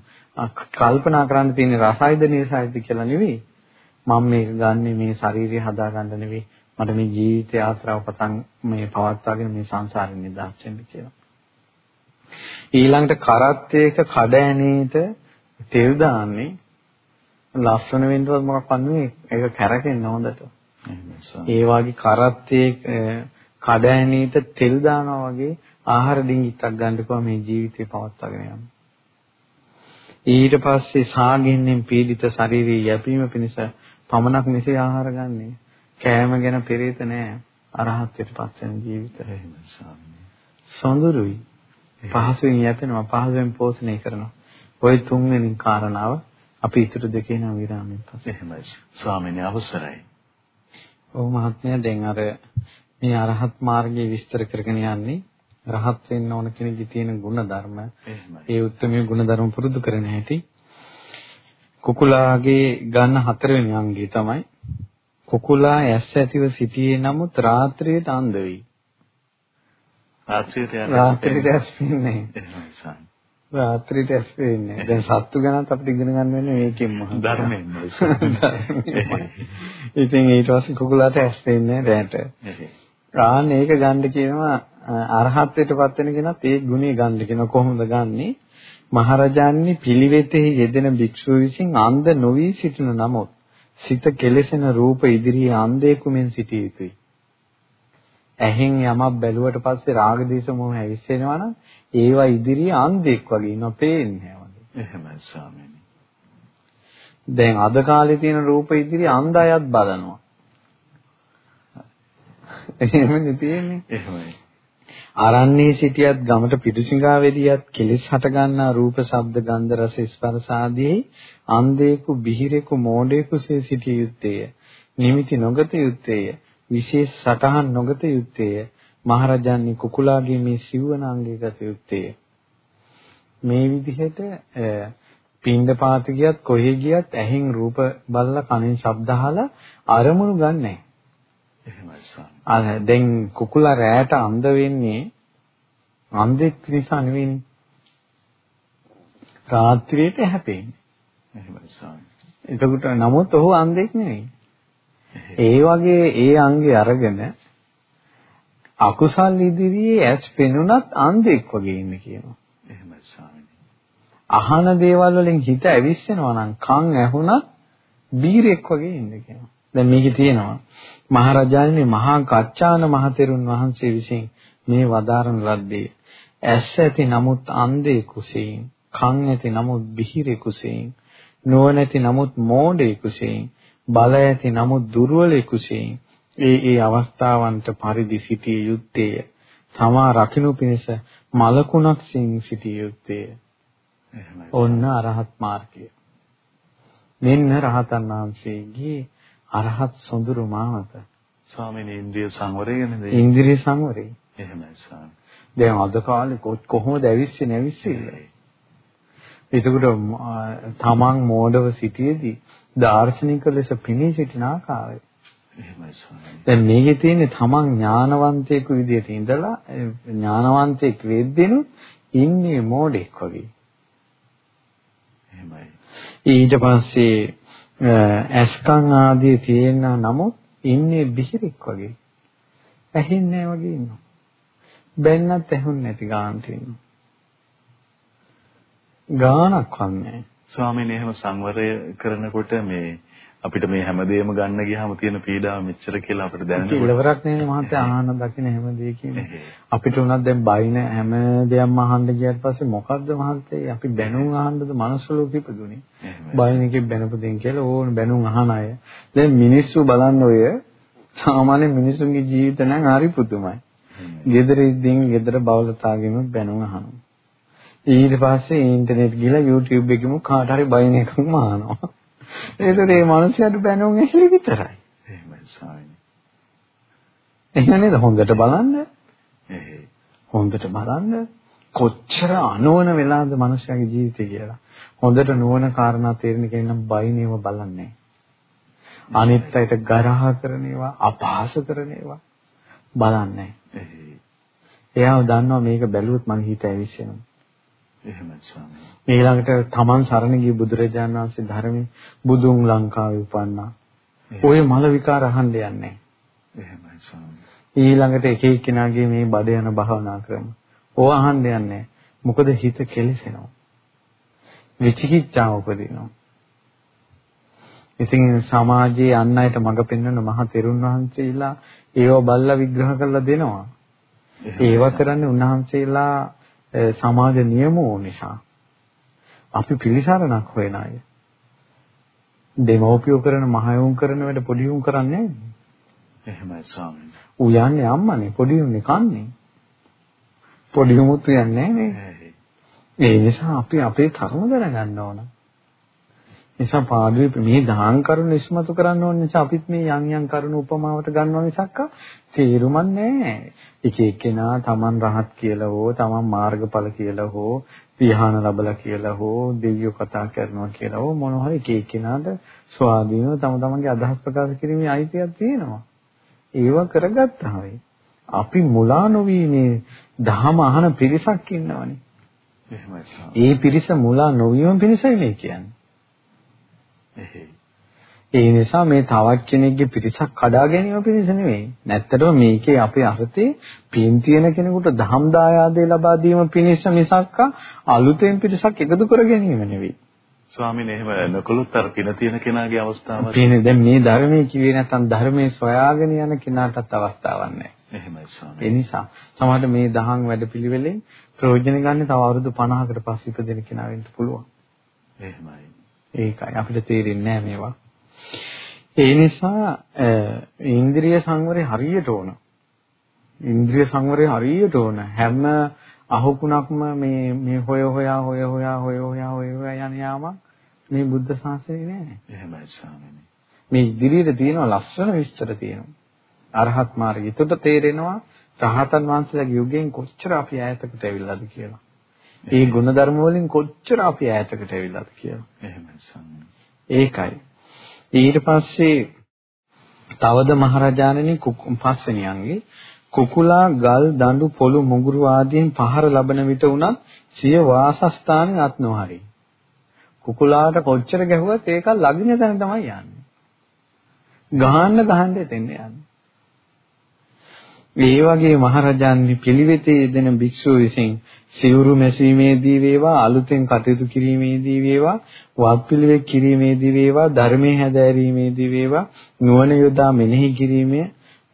කල්පනා කරන්න තියෙන රසයිද නිරසයිද කියලා නෙවෙයි. මම මේක ගන්නෙ මේ ශාරීරිය හදාගන්න නෙවෙයි. මට මේ ජීවිත යාත්‍රාව පටන් මේ පවත්වාගෙන මේ සංසාරෙන් නිදහස් වෙන්න කියලා. ඊළඟට කරත්තයක කඩ ඇනේට තෙල් දාන්නේ ලස්සන වෙන්නවත් මොකක් වන්නේ ඒක කැරකෙන්න හොඳට. ඒ වගේ කරත්තයේ කඩෑනීට තෙල් දානවා වගේ ආහාර ඩිංගිත්තක් ගන්නකෝ මේ ජීවිතේ පවත්වාගෙන යන්න. ඊට පස්සේ සාගින්නෙන් පීඩිත ශරීරයේ යැපීම පිණිස පමණක් මෙසේ ආහාර ගන්නේ. කෑම ගැන පෙරේත නෑ. අරහත්ත්වයට පත් වෙන ජීවිතය එහෙම සොඳුරුයි. පහසුවෙන් යැපෙනවා පහසුවෙන් පෝෂණය කරනවා. ওই තුන්වෙනි කාරණාව අපි ඊටු දෙකේ නම් විරාමයෙන් පස්සේ එහෙමයි. ස්වාමීනි අවසරයි. ඔව් මහත්මයා දැන් අර මේ අරහත් මාර්ගයේ විස්තර කරගෙන යන්නේ. රහත් වෙන්න ඕන කෙනෙක්ගේ තියෙන ගුණ ධර්ම ඒ උත්තරමයේ ගුණ ධර්ම පුරුදු කරන හැටි. කුකුලාගේ ගන්න හතරවෙනි අංගය තමයි කුකුලා ඇස් ඇතිව සිටියේ නමුත් රාත්‍රියට අන්ධ වෙයි. රාත්‍රියට රාත්‍රියට ඇස් පේන්නේ රාත්‍රියට ඇස් පේන්නේ දැන් සත්තු ගැනත් අපිට ඉගෙන ගන්න වෙන්නේ මේකෙන්ම. ධර්මයෙන් ඉතින් ඊට පස්සේ කුකුලාට ඇස් පේන්නේ රැට ආන්න ඒක ගන්න කියනවා අරහත්ත්වයටපත් වෙන කෙනත් ඒ ගුණය ගන්න කියන කොහොමද ගන්නෙ මහරජාණනි පිළිවෙතෙහි යෙදෙන භික්ෂුව විසින් අන්ධ නොවි සිටින නමුත් සිත කෙලෙසෙන රූප ඉදිරියේ අන්ධයෙකු මෙන් සිටිය යුතුයි. ඇහෙන් යමක් බැලුවට පස්සේ රාග දේශ මොහ ඇවිස්සෙනවා නම් ඒවා ඉදිරියේ අන්ධෙක් වගේ ඉන්න පේන්නේ නැහැ එහෙමයි ස්වාමීනි. දැන් අද කාලේ තියෙන රූප ඉදිරියේ අන්ධ අයත් බලනවා. එහෙමනේ තියෙන්නේ. එහෙමයි. අරන්නේ සිටියත් ගමට පිටුසිඟා වෙදියත් කෙලෙස් හට ගන්නා රූප ශබ්ද ගන්ධ රස ස්පර්ශ ආදී අන්ධේකු බිහිරෙකු මෝඩේකුසේ සිටිය යුත්තේය. නිමිති නොගත යුත්තේය. විශේෂ සටහන් නොගත යුත්තේය. මහරජාණන් කුකුලාගේ මේ සිව්වනාංගයේ ගත යුත්තේය. මේ විදිහට පින්ඳ පාත ගියත් කොහේ ගියත් ඇහෙන් රූප බලලා කනෙන් ශබ්ද අහලා අරමුණු ගන්නෑ එහෙමයි ස්වාමී. දැන් කුකුලා රැයට අන්ධ වෙන්නේ අන්ධෙක් නිසා නෙවෙයි. රාත්‍රියට හැපෙන්නේ. එහෙමයි ස්වාමී. එතකොට නමුත් ඔහු අන්ධෙක් නෙවෙයි. ඒ වගේ ඒ අංගේ අරගෙන අකුසල් ඉදිරියේ ඇස් පෙනුනත් අන්ධෙක් වගේ ඉන්න කියනවා. එහෙමයි ස්වාමී. අහන දේවල් වලින් හිත ඇවිස්සෙනවා නම් කන් ඇහුණත් බීරෙක් වගේ ඉන්න කියනවා. දැන් මේකේ තියෙනවා මහරජාණන් මහා කච්චාන මහතෙරුන් වහන්සේ විසින් මේ වදාරන ලද්දේ. ඇස් ඇති නමුත් අන්ධේ කුසෙයින් කන් ඇති නමුත් බිහිරේ කුසෙයින් නුවණැති නමුත් මෝඩේ කුසෙයින් බල ඇති නමුත් දුර්වලේ කුසෙයින් ඒ ඒ අවස්ථාවන්ට පරිදි සිටිය යුත්තේය තමා රකින්නු පිණිස මලකුණක් සින් සිටිය යුත්තේය ඔන්න අරහත් මාර්ගය. මෙන්න රහතන් වහන්සේගේ අරහත් සොඳුරු මාවත. ස්වාමීන් ඉන්ද්‍රිය සංවරය ගැනද? ඉන්ද්‍රිය සංවරය. එහෙමයි ස්වාමී. දැන් අද කාලේ කොහොමද ඇවිස්සෙන්නේ නැවිස්සෙන්නේ? එතකොට තමන් මෝඩව සිටියේදී දාර්ශනික ලෙස පිණී සිටින ආකාරය. එහෙමයි ස්වාමී. දැන් මේකේ තියෙන්නේ තමන් ඥානවන්තයෙකු විදිහට ඉඳලා ඥානවන්තයෙක් වෙද්දිනු ඉන්නේ මෝඩෙක් වගේ. එහෙමයි. ඊට පස්සේ ඇස්කම් ආදී තියෙන නමුත් ඉන්නේ බිහිරෙක් වගේ. ඇහෙන්නේ වගේ ඉන්නවා. බැන්නත් ඇහුන්නේ නැති ගානට ඉන්නවා. ගානක් වන්නේ. ස්වාමීන් එහෙම සංවරය කරනකොට මේ අපිට මේ හැමදේම ගන්න ගියාම තියෙන පීඩාව මෙච්චර කියලා අපිට දැනෙනකොට ඉලවරක් නේ මහත්තයා ආහන දකින්න හැමදේ කියන්නේ. අපිට උනත් දැන් බයින හැම දෙයක්ම අහන්න ගියාට පස්සේ මොකද්ද මහත්තයා අපි බැනුම් අහන්නද මනුස්ස ලෝකෙ ඉපදුනේ. බයින එකේ බැනපු දෙන් කියලා ඕන බැනුම් අහන අය. දැන් මිනිස්සු බලන්න ඔය සාමාන්‍ය මිනිසුන්ගේ ජීවිත නම් හරි පුදුමයි. ගෙදර ඉඳින් ගෙදර බවලතාවගෙම බැනුම් අහනවා. ඊට පස්සේ ඉන්ටර්නෙට් ගිහලා YouTube එකෙම කාට හරි බයින එකක්ම අහනවා. ඒතර මේ මිනිස්යාට බැනුම් ඇහිලි විතරයි. එහෙමයි ස්වාමීනි. එහෙම නේද හොඳට බලන්න. හොඳට බලන්න කොච්චර අනෝන වෙලාද මිනිස්යාගේ ජීවිතේ කියලා. හොඳට නුවණ කාරණා තේරෙන කෙනෙක් බයිනේව බලන්නේ. අනිත් අයට ගරහ කරන ඒවා අපහාස කරන ඒවා බලන්නේ. එයාව දන්නවා මේක බැලුවොත් මගේ හිත ඇවිස්සෙනවා. එහෙමයි ස්වාමී. ඊළඟට තමන් සරණ ගිය බුදුරජාණන් වහන්සේ ධර්මයේ බුදුන් ලංකාවේ උපන්නා. ඔය මල විකාර අහන්න යන්නේ එහෙමයි ස්වාමී. ඊළඟට එක එක්කෙනාගේ මේ බඩ යන භාවනා ක්‍රම. ඕව අහන්න යන්නේ මොකද හිත කෙලෙසෙනවා. විචිකිච්ඡාව උපදිනවා. ඉතින් සමාජයේ අන් අයට මඟ පෙන්වන මහ තෙරුන් වහන්සේලා ඒව බල්ලා විග්‍රහ කරලා දෙනවා. ඒව කරන්නේ උන්වහන්සේලා සමාජ නියමෝ නිසා අපි පිළිසරණක් හොයන අය. දෙමෝපියෝ කරන මහයුන් කරන වැඩ පොඩි උන් කරන්නේ නැහැ. එහෙමයි ස්වාමීනි. ඌ යන්නේ අම්මනේ පොඩි උන්නේ කන්නේ. පොඩි උමුත් යන්නේ නැහැ ඒ නිසා අපි අපේ කර්ම දැනගන්න ඕන. නිසා පාඩුවේ මේ දහං කරුණ ඉස්මතු කරන්න ඕන නිසා අපිත් මේ යම් යම් කරුණ උපමාවට ගන්නවා මිසක් තේරුමක් නැහැ. එක එක්කෙනා Taman රහත් කියලා හෝ Taman මාර්ගඵල කියලා හෝ විහාන ලැබලා කියලා හෝ දෙවියෝ කතා කරනවා කියලා හෝ මොන හරි එක එක්කෙනාට ස්වාධීනව තම තමන්ගේ අදහස් ප්‍රකාශ කිරීමේ අයිතියක් තියෙනවා. ඒව කරගත්තා වෙයි. අපි මුලා නොවි මේ දහම අහන පිරිසක් ඉන්නවනේ. ඒ පිරිස මුලා නොවීම පිණිසයි මේ කියන්නේ. ඒ නිසා මේ තවත් කෙනෙක්ගේ පිරිසක් කඩා ගැනීම පිණිස නෙවෙයි. නැත්තටම මේකේ අපේ අර්ථේ පින් තියෙන කෙනෙකුට දහම් දායාදේ ලබා දීම පිණිස මිසක්ක අලුතෙන් පිරිසක් එකතු කර ගැනීම නෙවෙයි. ස්වාමීන් එහෙම නොකළොත් අර පින තියෙන කෙනාගේ අවස්ථාව පින දැන් මේ ධර්මයේ කිව්වේ නැත්නම් ධර්මයේ සොයාගෙන යන කෙනාටත් අවස්ථාවක් නැහැ. එහෙමයි ස්වාමීන්. ඒ නිසා සමහරට මේ දහම් වැඩපිළිවෙලෙන් ප්‍රයෝජන ගන්න තව අවුරුදු 50කට පස්සේ ඉපදෙන කෙනා වෙන්න පුළුවන්. එහෙමයි. ඒකයි අපිට තේරෙන්නේ නැහැ මේවා. ඒ නිසා ඉන්ද්‍රිය සංවරය හරියට ඕන. ඉන්ද්‍රිය සංවරය හරියට ඕන. හැම අහුකුණක්ම මේ මේ හොය හොයා හොය හොයා හොය හොයා හොය හොයා යන යාම මේ බුද්ධ ශාසනය නෑ. එහෙමයි ස්වාමීනි. මේ ඉදිරියට තියෙන ලස්සන විස්තර තියෙනවා. අරහත් මාර්ගය. ඒකට තේරෙනවා රහතන් වහන්සේලාගේ යුගයෙන් කොච්චර අපි ඈතකට ඇවිල්ලාද කියලා. ඒ ගුණධර්ම වලින් කොච්චර අපි ඈතකට ඇවිල්ලාද කියලා. එහෙමයි ස්වාමීනි. ඒකයි. ඊට පස්සේ තවද මහරජාණනි පස්වෙනි අංගේ කුකුලා ගල් දඬු පොළු මුගුරු ආදීන් පහර ලබන විට උනත් සිය වාසස්ථානයේ අත් නොහරි. කුකුලාට කොච්චර ගැහුවත් ඒක ළඟින තැන තමයි යන්නේ. ගහන්න ගහන්න එතෙන් යන්නේ. ඒ වගේ මහරජාණන් පිළිවෙතේ යෙදෙන භික්ෂුව විසින් සිවුරු මැසීමේදී වේවා අලුතෙන් කටයුතු කිරීමේදී වේවා වත් පිළිවෙත් කිරීමේදී වේවා ධර්මයේ හැදෑරීමේදී වේවා නුවණ යොදා මෙනෙහි කිරීමේ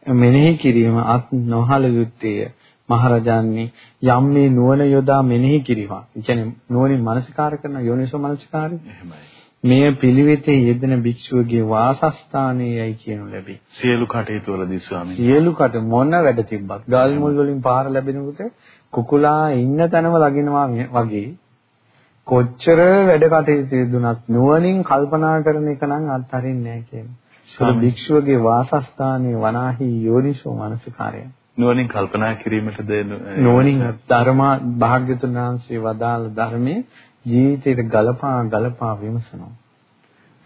මෙනෙහි කිරීම අත් නොහල යුත්තේය. මහරජාණනි යම් මේ නුවණ යොදා මෙනෙහි කිරීම. ඒ කියන්නේ නුවණින් මනසිකාර කරන යෝනිසෝ මනසිකාරය. එහෙමයි. මේ පිළිවෙතේ යෙදෙන භික්ෂුවගේ වාසස්ථානයේයි කියනු ලැබේ. සියලු කටයුතු වලදී ස්වාමීන් සියලු කට මොන වැඩ තිබ්බත් ගල් මුල් වලින් පාර ලැබෙනකොට කුකුලා ඉන්න තැනම ලගිනවා වගේ කොච්චර වැඩ කටයුතු දුනත් නුවණින් කල්පනා කරන එක නම් අත්හරින්නේ නැහැ කියන්නේ. ඒ භික්ෂුවගේ වාසස්ථානයේ වනාහි යෝනිසෝ මනසිකාරය. නුවණින් කල්පනා කිරීමටද නුවණින් ධර්ම භාග්‍යතුන් වහන්සේ වදාළ ධර්මයේ ජීවිතයට ගලපා ගලපා විමසනවා.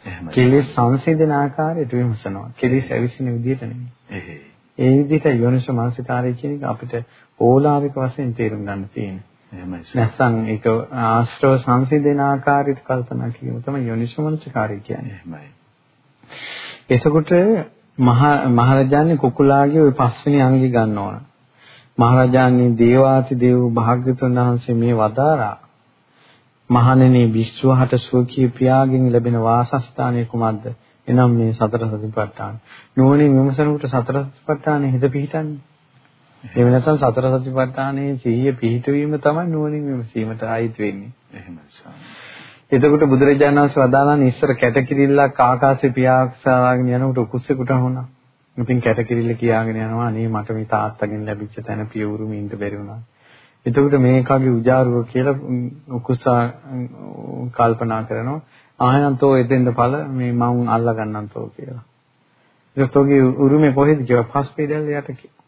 එහෙමයි. කෙලෙස් සංසිඳන ආකාරයට විමසනවා. කෙලෙස් ඇවිසින විදිහට නෙමෙයි. ඒ විදිහට යෝනිස මානසිකාරය කියන එක අපිට ඕලාවික වශයෙන් තේරුම් ගන්න තියෙනවා. එහෙමයි. නැත්නම් ඒක ආශ්‍රව සංසිඳන ආකාරයට කල්පනා කිරීම තමයි යෝනිස මානසිකාරය කියන්නේ. එහෙමයි. එතකොට මහා මහරජාණන් කුකුලාගේ ওই පස්වෙනි අංගය ගන්න ඕන. මහරජාණන් දේවාති දේව භාග්‍යතුන් වහන්සේ මේ වදාරා මහණෙනි විශ්වහට සුවකී පියාගෙන් ලැබෙන වාසස්ථානය කුමක්ද? එනම් මේ සතර සතිපට්ඨාන. නුවණින් විමසනකොට සතර සතිපට්ඨානෙ හිත පිහිටන්නේ. එහෙම නැත්නම් සතර සතිපට්ඨානයේ සිහිය පිහිටවීම තමයි නුවණින් විමසීමට ආයිත් වෙන්නේ. එහෙමයි ස්වාමී. එතකොට බුදුරජාණන් වහන්සේ වදාළානේ ඉස්සර කැටකිරිල්ලක් ආකාශේ පියාක්සාගෙන යනකොට උකුස්සෙකුට වුණා. ඉතින් කැටකිරිල්ල කියාගෙන යනවා අනේ මට මේ තාත්තගෙන් ලැබිච්ච තැන පියවුරු මින්ට බැරි වුණා. එතකොට මේකගේ උජාරුව කියලා උකුස්සා කල්පනා කරනවා. ආයෙත් තෝ එතෙන්ද ඵල මේ මම අල්ලා ගන්නම් තෝ කියලා. ඒක තෝගේ උරුමේ කොහෙද කියලා පස්පේ දැල්ල යට කියලා.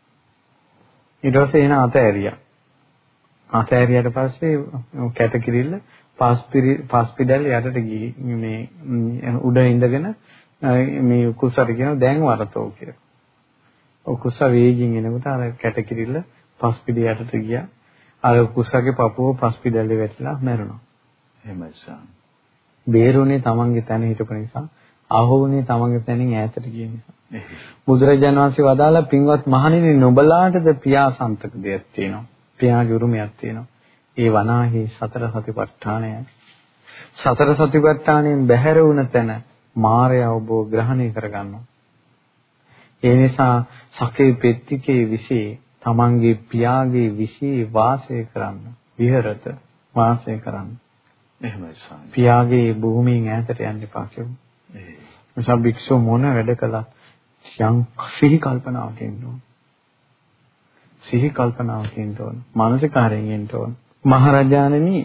ඊට පස්සේ එන අත ඇරියා. අත ඇරියට පස්සේ කැටකිරිල්ල පාස්පිරි පාස්පිඩල් යටට ගිහි මේ උඩ ඉඳගෙන මේ කුස්සට කියනවා දැන් වරතෝ කියලා. ඔය කුස්ස වේගින් එනකොට අර කැටකිරිල්ල පාස්පිඩි යටට ගියා. අර කුස්සගේ පපුව පාස්පිඩල්ලේ වැටිලා මැරුණා. එහෙමයි සාම. බේරුණේ තමන්ගේ තැන හිටපු නිසා, අහුවුනේ තමන්ගේ තැනින් ඈතට ගිය නිසා. බුදුරජාණන් වහන්සේ වදාලා පින්වත් මහණෙනි නුඹලාටද පියාසන්තක දෙයක් තියෙනවා. පියාගේ උරුමයක් තියෙනවා. ඒ වනාහි සතර සතිපට්ඨානය සතර සතිපට්ඨානයෙන් බැහැර වුණ තැන මායя ඔබ ග්‍රහණය කරගන්නවා. ඒ නිසා සකේ පෙත්තිකේ විශේ තමන්ගේ පියාගේ විශේ වාසය කරන්න විහෙරත වාසය කරන්න. එහෙමයි ස්වාමී. පියාගේ භූමියෙන් ඈතට යන්න එපා කියමු. නිසා භික්ෂුව මොන වැඩ කළත් යම් සිහි කල්පනාවක් එන්න ඕන. සිහි කල්පනාවක් එන්න ඕන. මානසිකාරයෙන් එන්න ඕන. මහරජාණනි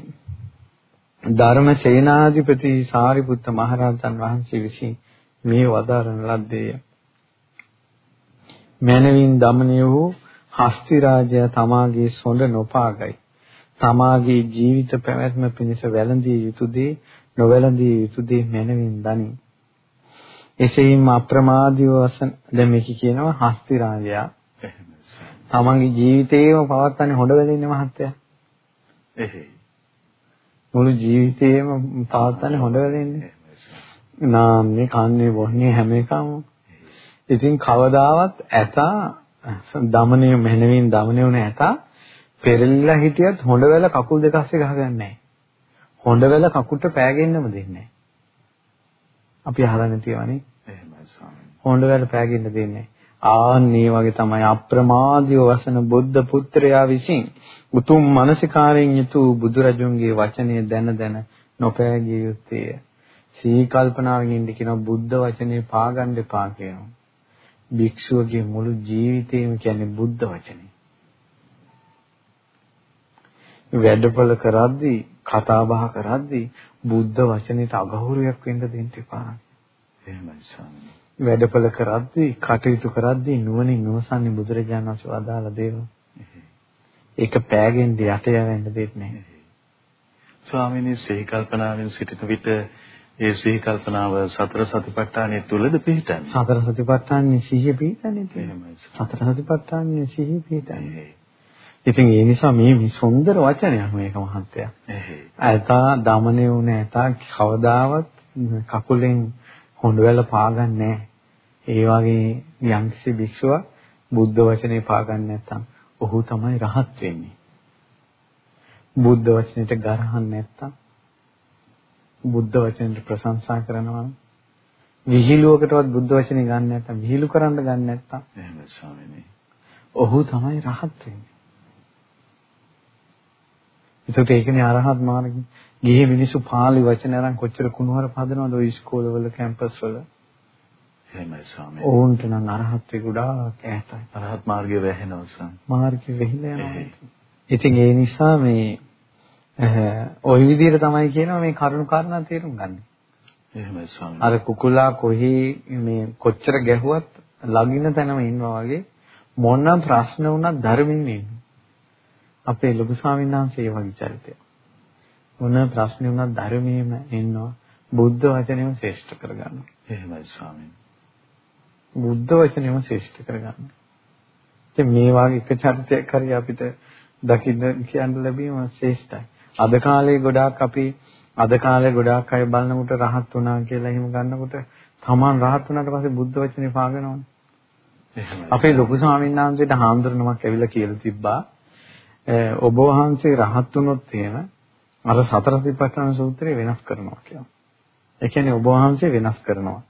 ධර්ම සේනාධිපති සාරිපුත්ත මහරහතන් වහන්සේ විසින් මේ වදාරන ලද්දේය. මනවින් දමනය වූ හස්ති රාජයා තමාගේ සොඬ නොපාගයි. තමාගේ ජීවිත පැවැත්ම පිණිස වැළඳිය යුතු දේ නොවැළඳිය යුතු දේ මනවින් දනි. එසේම අප්‍රමාදීව වසන දැන් මේක කියනවා හස්ති රාජයා තමන්ගේ ජීවිතේම පවත්න්නේ හොඬ වෙලින්නේ මහත්තයා. එහෙයි. මුළු ජීවිතේම පවත්න්නේ හොඬ වෙලින්නේ. නාන්නේ කන්නේ බොන්නේ හැම එකම. ඉතින් කවදාවත් ඇතා දමණය මෙහෙණවින් දමණය වුණ ඇතා පෙරලිලා හිටියත් හොඬවැල කකුල් දෙක අස්සේ ගහගන්නේ නැහැ. හොඬවැල කකුලට පෑගෙන්නම දෙන්නේ නැහැ. අපි අහලා නැතිවනේ. එහෙමයි ස්වාමීනි. හොඬවැල පෑගෙන්න දෙන්නේ ආන්නේ වගේ තමයි අප්‍රමාදීව වසන බුද්ධ පුත්‍රයා විසින් උතුම් මානසිකාරයෙන් යුතු බුදුරජුන්ගේ වචනය දැන දැන නොපෑගිය යුත්තේය. සී කල්පනාවෙන් ඉන්න කියන බුද්ධ වචනේ පාගන්න එපා කියනවා. භික්ෂුවගේ මුළු ජීවිතේම කියන්නේ බුද්ධ වචනේ. වැඩපල කරද්දී කතා බහ කරද්දී බුද්ධ වචනේට අගෞරවයක් වෙන්න දෙන්න එපා. එහෙමයි ස්වාමීනි. වැඩපල කරද්දී කටයුතු කරද්දී නුවණින් විමසන්නේ බුදුරජාණන් වහන්සේ වදාළ දේවල්. ඒක පෑගෙන් යට යවෙන්න දෙන්නේ නැහැ. ස්වාමීනි සිහි කල්පනාවෙන් සිටින විට ඒ සිහි කල්පනාව සතර සතිපට්ඨානයේ තුලද පිහිටන්නේ? සතර සතිපට්ඨානයේ සිහිය පිහිටන්නේ එහෙමයි. සතර සතිපට්ඨානයේ සිහිය පිහිටන්නේ. ඉතින් ඒ නිසා මේ සුන්දර වචනයක් මේක මහත්තයා. ඇතා දමනේ වුණ ඇතා කවදාවත් කකුලෙන් හොඬවැල පාගන්නේ ඒ වගේ යම්කිසි භික්ෂුවක් බුද්ධ වචනේ පාගන්නේ නැත්නම් ඔහු තමයි රහත් වෙන්නේ. බුද්ධ වචනෙට ගරහන්නේ නැත්නම් බුද්ධ වචනෙට ප්‍රශංසා කරනවා විහිළුවකටවත් බුද්ධ වචනේ ගන්න නැත්නම් විහිළු කරන්න ගන්න නැත්නම් එහෙම ස්වාමීනි. ඔහු තමයි රහත් වෙන්නේ. ඒකට ඒකනේ අරහත් මාර්ගය. ගිහි මිනිස්සු පාලි වචන අරන් කොච්චර කුණුහර පදනවද ওই ඉස්කෝලවල කැම්පස් වල. එහෙමයි ස්වාමීනි. ඕන්ට නම් අරහත් වේ ගොඩාක් ඈතයි. අරහත් මාර්ගය වැහෙනවා සම්. මාර්ගය වෙහිලා යනවා. ඉතින් ඒ නිසා මේ ওই විදිහට තමයි කියනවා මේ කරුණු කාරණා තේරුම් ගන්න. එහෙමයි ස්වාමීනි. අර කුකුලා කොහි මේ කොච්චර ගැහුවත් ළඟින තැනම ඉන්නවා වගේ මොන ප්‍රශ්න වුණත් ධර්මයෙන් ඉන්නවා. අපේ ලොකු ස්වාමීන් වහන්සේ වගේ චරිතය. මොන ප්‍රශ්න වුණත් ධර්මයේම ඉන්නවා. බුද්ධ වචනයම ශ්‍රේෂ්ඨ කරගන්නවා. එහෙමයි ස්වාමීනි. බුද්ධ වචනයම ශ්‍රේෂ්ඨ කරගන්නවා. ඉතින් මේ වගේ එක චරිතයක් හරි අපිට දකින්න කියන්න ලැබීම ශ්‍රේෂ්ඨයි. අද කාලේ ගොඩාක් අපි අද කාලේ ගොඩාක් අය බලනකොට රහත් වුණා කියලා එහෙම ගන්නකොට තමන් රහත් වුණාට පස්සේ බුද්ධ වචනේ පාගනවනේ. අපේ ලොකු ස්වාමීන් වහන්සේට හාමුදුරනමක් ඇවිල්ලා කියලා තිබ්බා ඔබ වහන්සේ රහත් වුණොත් එහෙම අර සතර සතිපට්ඨාන සූත්‍රය වෙනස් කරනවා කියලා. ඒ කියන්නේ ඔබ වහන්සේ වෙනස් කරනවා.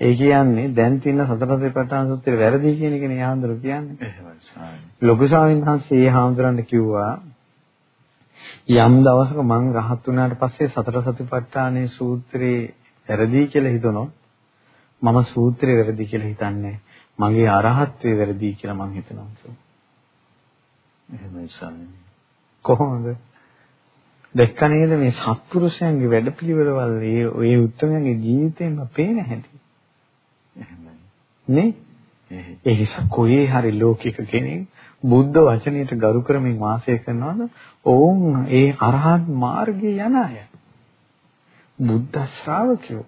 ඒ කියන්නේ දැන් තියෙන සතර සතිපට්ඨාන සූත්‍රය වැරදි කියන එකනේ ආන්දර කියන්නේ. එහෙමයි සාරයි. ලොකු ස්වාමීන් වහන්සේ හාමුදුරන්ට කිව්වා යම් දවසක මං රහත් වුණාට පස්සේ සතර සතිපට්ඨානයේ සූත්‍රේ වැරදි කියලා හිතනොත් මම සූත්‍රේ වැරදි කියලා හිතන්නේ මගේ අරහත්ත්වයේ වැරදි කියලා මං හිතනවා එහෙමයි ස්වාමීනි. කොහොමද? දැක්ක නේද මේ සත්පුරුෂයන්ගේ වැඩපිළිවෙළවල් ඒ ඒ උත්තරයන්ගේ ජීවිතේම පේන හැටි. එහෙමයි. නේ? ඒ නිසා කොහේ හරි ලෝකික කෙනෙක් බුද්ධ වචනයට ගරු කරමින් වාසය කරනවද? ඔවුන් ඒ අරහත් මාර්ගයේ යන අය. බුද්ධ ශ්‍රාවකයෝ.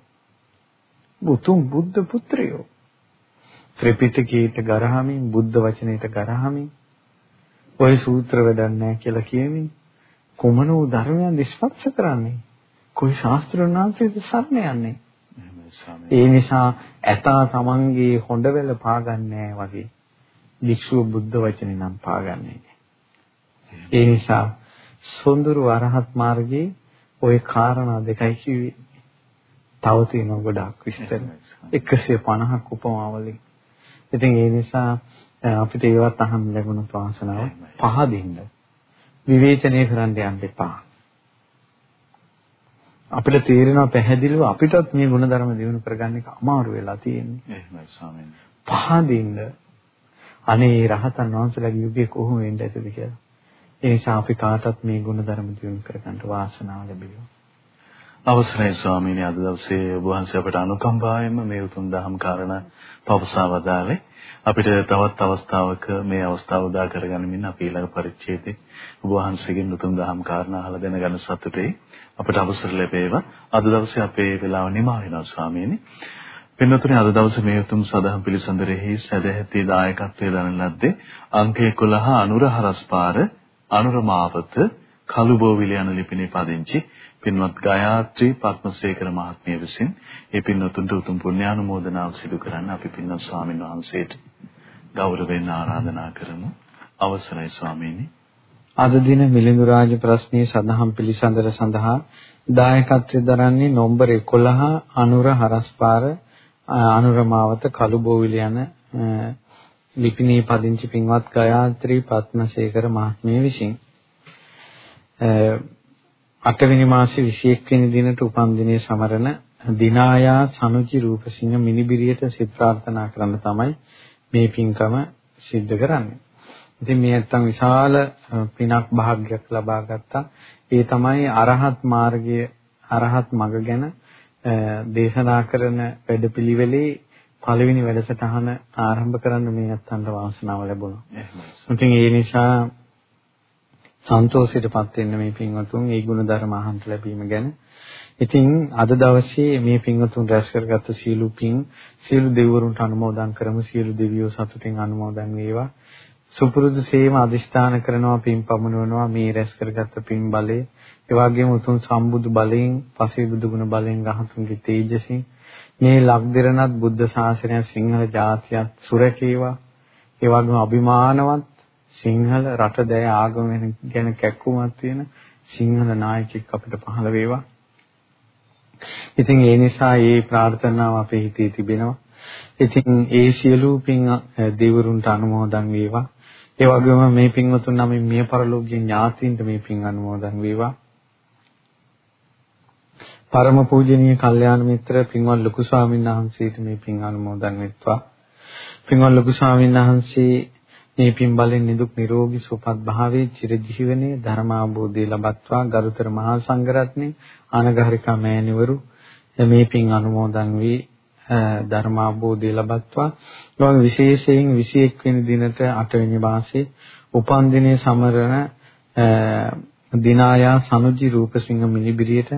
උතුම් බුද්ධ පුත්‍රයෝ. ත්‍රිපිටකයට ගරහමින් බුද්ධ වචනයට ගරහමින් ඔය සූත්‍ර වැඩක් නැහැ කියලා කියමින් කුමන වූ ධර්මයන් දිස්පක්ෂ කරන්නේ? કોઈ ශාස්ත්‍රඥ වහන්සේද සරණ යන්නේ? ඒ නිසා ඇතා තමන්ගේ හොඬවැල පාගන්නේ වගේ භික්ෂුව බුද්ධ වචනේ නම් පාගන්නේ. ඒ නිසා සොඳුරු අරහත් මාර්ගයේ ওই කාරණා දෙකයි කිව්වේ. තව තියෙනවා ගොඩාක් විස්තර. 150ක් උපමාවලින්. ඉතින් ඒ නිසා අපිට ඒවත් අහන්න ලැබුණත් වාසනාව පහදින්න විවේචනය කරන්න යන්න එපා. අපිට තේරෙනවා පැහැදිලිව අපිටත් මේ ගුණධර්ම දිනු කරගන්න එක අමාරු වෙලා තියෙන්නේ. එහෙමයි ස්වාමීනි. පහදින්න අනේ රහතන් වහන්සේලාගේ යුගයේ කොහොම වෙන්න ඇතිද කියලා. ඒ නිසා අපි කාටත් මේ ಗುಣධර්ම දිනු කරගන්න වාසනාව ලැබෙනවා. අවසරයි ස්වාමීනි අද දවසේ ඔබ වහන්සේ අපට අනුකම්පාවෙන්ම මේ උතුම් දහම් කාරණා පවසා වදාළේ. අපිට තවත් අවස්ථාවක මේ අවස්ථාව උදා කරගනිමින් අපි ඊළඟ පරිච්ඡේදයේ ඔබ වහන්සේගෙන් උතුම් දහම් කාරණා අහලා දැනගන්න සතුටුයි. අපිට අවසර ලැබේවා. අද දවසේ අපේ වෙලාව නිමා වෙනවා ස්වාමීනි. පින්නතුනේ අද දවසේ මේ උතුම් සදහම් පිළිසඳරෙහි සදැහැති දායකත්වයේ දරන ලද්දේ අංක 11 අනුර හරස්පාර අනුර මාවත කළුබෝවිල යන ලිපිනේ පදිංචි පින්වත් ගයාත්‍රි පත්මසේකර මහත්මිය විසින් ඒ පින්වතුන්ට උතුම් පුණ්‍යානුමෝදනාව සිදු කරන්න අපි පින්වත් ස්වාමින් වහන්සේට ගෞරවයෙන් ආරාධනා කරමු. අවසරයි ස්වාමීනි. අද දින මිලිඳු රාජ ප්‍රශ්නයේ සදහම් පිළිසඳර සඳහා දායකත්වයෙන් දරන්නේ නම්බර 11 අනුර හරස්පාර අනුරමාවත කළුබෝවිල යන ලිපිනේ පදිංචි පින්වත් ගයාත්‍රි පත්මසේකර මහත්මිය විසින් අටවෙනි මාසේ 21 වෙනි දිනට උපන් දිනයේ සමරන දිනායා සනුචි රූපසිංහ මිනිබිරියට සිත ප්‍රාර්ථනා කරන්න තමයි මේ පින්කම සිද්ධ කරන්නේ. ඉතින් මේ නැත්තම් විශාල පිනක් භාග්යක් ලබා ගත්තා. ඒ තමයි අරහත් මාර්ගයේ අරහත් මඟ ගැන දේශනා කරන වැඩපිළිවෙලේ පළවෙනි වැඩසටහන ආරම්භ කරන්න මේ අත්තන්ට වාසනාව ලැබුණා. ඉතින් ඒ නිසා සන්තෝෂයටපත් වෙන්න මේ පින්වතුන් ඒ ගුණ ධර්ම අහන්ත ලැබීම ගැන. ඉතින් අද දවසේ මේ පින්වතුන් රැස් කරගත්ත සීල පින් සීල දෙවිවරුන්ට අනුමෝදන් කරමු සීල දෙවියෝ සතුටින් අනුමෝදන් වේවා. සුපුරුදු සේම අදිෂ්ඨාන කරනවා පින් පමුණවනවා මේ රැස් කරගත්ත පින් බලේ ඒ වගේම උතුම් සම්බුදු බලයෙන් පසිබුදු ගුණ බලයෙන් රහතුන්ගේ තේජසින් මේ ලක්දිරණත් බුද්ධ ශාසනය සිංහල ජාතියත් සුරකේවා. ඒ වගේම අභිමානවත් සිංහල රට දැය ආගම ගැන කැක්කුමක් තියෙන සිංහල නායකයෙක් අපිට පහළ වේවා. ඉතින් ඒ නිසා මේ ප්‍රාර්ථනාව අපේ හිතේ තිබෙනවා. ඉතින් ඒ සියලු පින් දෙවරුන්ට අනුමෝදන් වේවා. ඒ වගේම මේ පින්වතුන් නම් මිය පරලෝකීය ඥාතීන්ට මේ පින් අනුමෝදන් වේවා. පරම පූජනීය කල්යාණ මිත්‍ර පින්වත් ලොකු ස්වාමීන් වහන්සේට මේ පින් අනුමෝදන් වෙත්වා. පින්වත් ලොකු ස්වාමීන් වහන්සේ මේ පින් බලෙන් නිදුක් නිරෝගී සුවපත් භාවයේ චිරජීවනයේ ධර්ම අවබෝධය ලබත්වා ගරුතර මහා සංඝරත්නයේ අනගහරිකා මෑණිවරු මේ පින් අනුමෝදන් වී ධර්මාභෝධය ලබත්වා. ඒ වගේ විශේෂයෙන් 21 වෙනි දිනට 8 වෙනි මාසේ උපන් දිනයේ සමරන දිනායා සනුජි රූපසිංහ මිනිබිරියට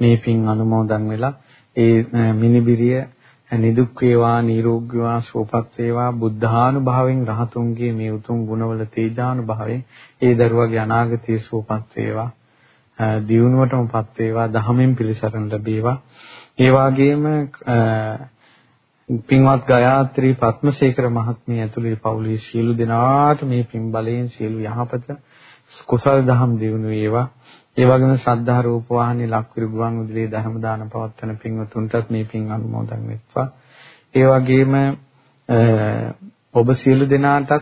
මේ පින් අනුමෝදන් වෙලා ඒ මිනිබිරිය නිදුක් වේවා නිරෝගී වේවා සුවපත් වේවා බුද්ධානුභාවයෙන් රහතුන්ගේ මේ උතුම් ගුණවල තේජානුභාවයෙන් ඒ දරුවගේ අනාගතයේ සුවපත් වේවා දියුණුවටමපත් වේවා දහමෙන් පිළිසරණ ලැබේවා ඒ වගේම පින්වත් ගයාත්‍රි පත්මසේකර මහත්මිය ඇතුළේ පවුලේ සියලු දෙනාට මේ පින් බලයෙන් සියලු යහපත කුසල් දහම් දිනු වේවා. ඒ වගේම ශ්‍රද්ධා රූප වාහිනී ලක්විරු ගුවන් විදුලියේ ධර්ම දාන පවත්වන පින්වතුන්ටත් මේ පින් අනුමෝදන් වෙත්වා. ඒ වගේම ඔබ සියලු දෙනාටත්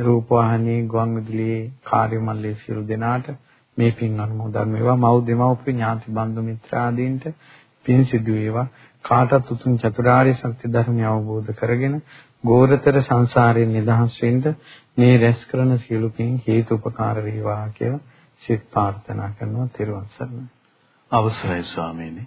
රූප වාහිනී ගුවන් විදුලියේ කාර්ය මල්ලේ සියලු දෙනාට මේ පින් අනුමෝදන් වේවා. මව් දෙමව්පිය ඥාති බන්දු මිත්‍රාදීන්ට පින් සිදු වේවා. කාටත් උතුම් චතුරාර්ය සත්‍ය ධර්මය අවබෝධ කරගෙන ගෝරතර සංසාරයෙන් නිදහස් වෙන්න මේ රැස් කරන සියලු පින් හේතුපකාර වේවා කියලා සිත ප්‍රාර්ථනා කරනවා. තෙරුවන් සරණයි. අවසරයි ස්වාමීනි.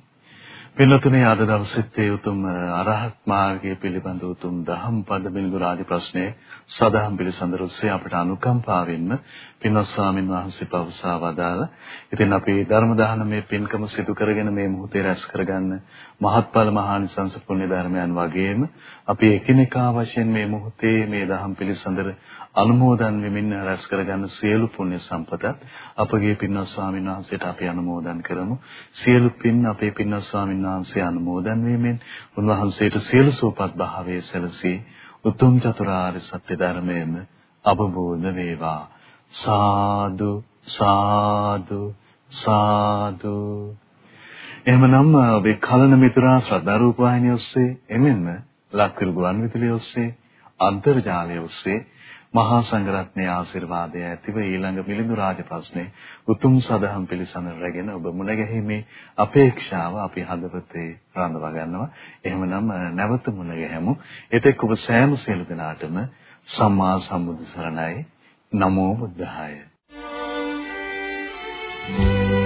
පින්වතුනි අද දවසෙත් ඒ උතුම් අරහත් මාර්ගය පිළිබඳ උතුම් දහම් පද බිඳු රාජ ප්‍රශ්නයේ සදහම් පිළිසඳර ඔස්සේ අපට අනුකම්පාවෙන්ම පින්වත් ස්වාමින් වහන්සේ පවසා වදාළ. ඉතින් අපි ධර්ම දානමේ පින්කම සිදු කරගෙන මේ මොහොතේ රැස් කරගන්න මහත්ඵල මහානිසංස පුණ්‍ය ධර්මයන් වගේම අපි එකිනෙකා වශයෙන් මේ මොහොතේ මේ දහම් පිළිසඳර අනුමෝදන් වෙමින් රැස් කරගන්න සියලු පුණ්‍ය සම්පතත් අපගේ පින්වත් ස්වාමීන් වහන්සේට අපි අනුමෝදන් කරමු. සියලු පින් අපේ පින්වත් ස්වාමීන් වහන්සේ අනුමෝදන් වීමෙන් උන්වහන්සේට සියලු සූපත් භාවයේ සැලසී උතුම් චතුරාර්ය සත්‍ය ධර්මයෙන් අවබෝධ වේවා. සාදු සාදු සාදු එහෙමනම් ඔබේ කලන මිතුරා ශ්‍රද්ධා රූප වාහිනිය ඔස්සේ එමෙන්න ලක්විරු ගුවන් විදුලිය ඔස්සේ අන්තර්ජාලය ඔස්සේ මහා සංඝරත්නයේ ආශිර්වාදය ඇතිව ඊළඟ මිලිඳු රාජ ප්‍රශ්නේ උතුම් සදහම් පිළිසඳර රැගෙන ඔබ මුණ ගැහිමේ අපේක්ෂාව අපි හදවතේ රඳවා ගන්නවා. එහෙමනම් නැවත මුණ ගැහෙමු. එතෙක් ඔබ සෑම සියලු දෙනාටම සම්මා සම්බුදු සරණයි. නමෝ බුද්ධාය. Thank you.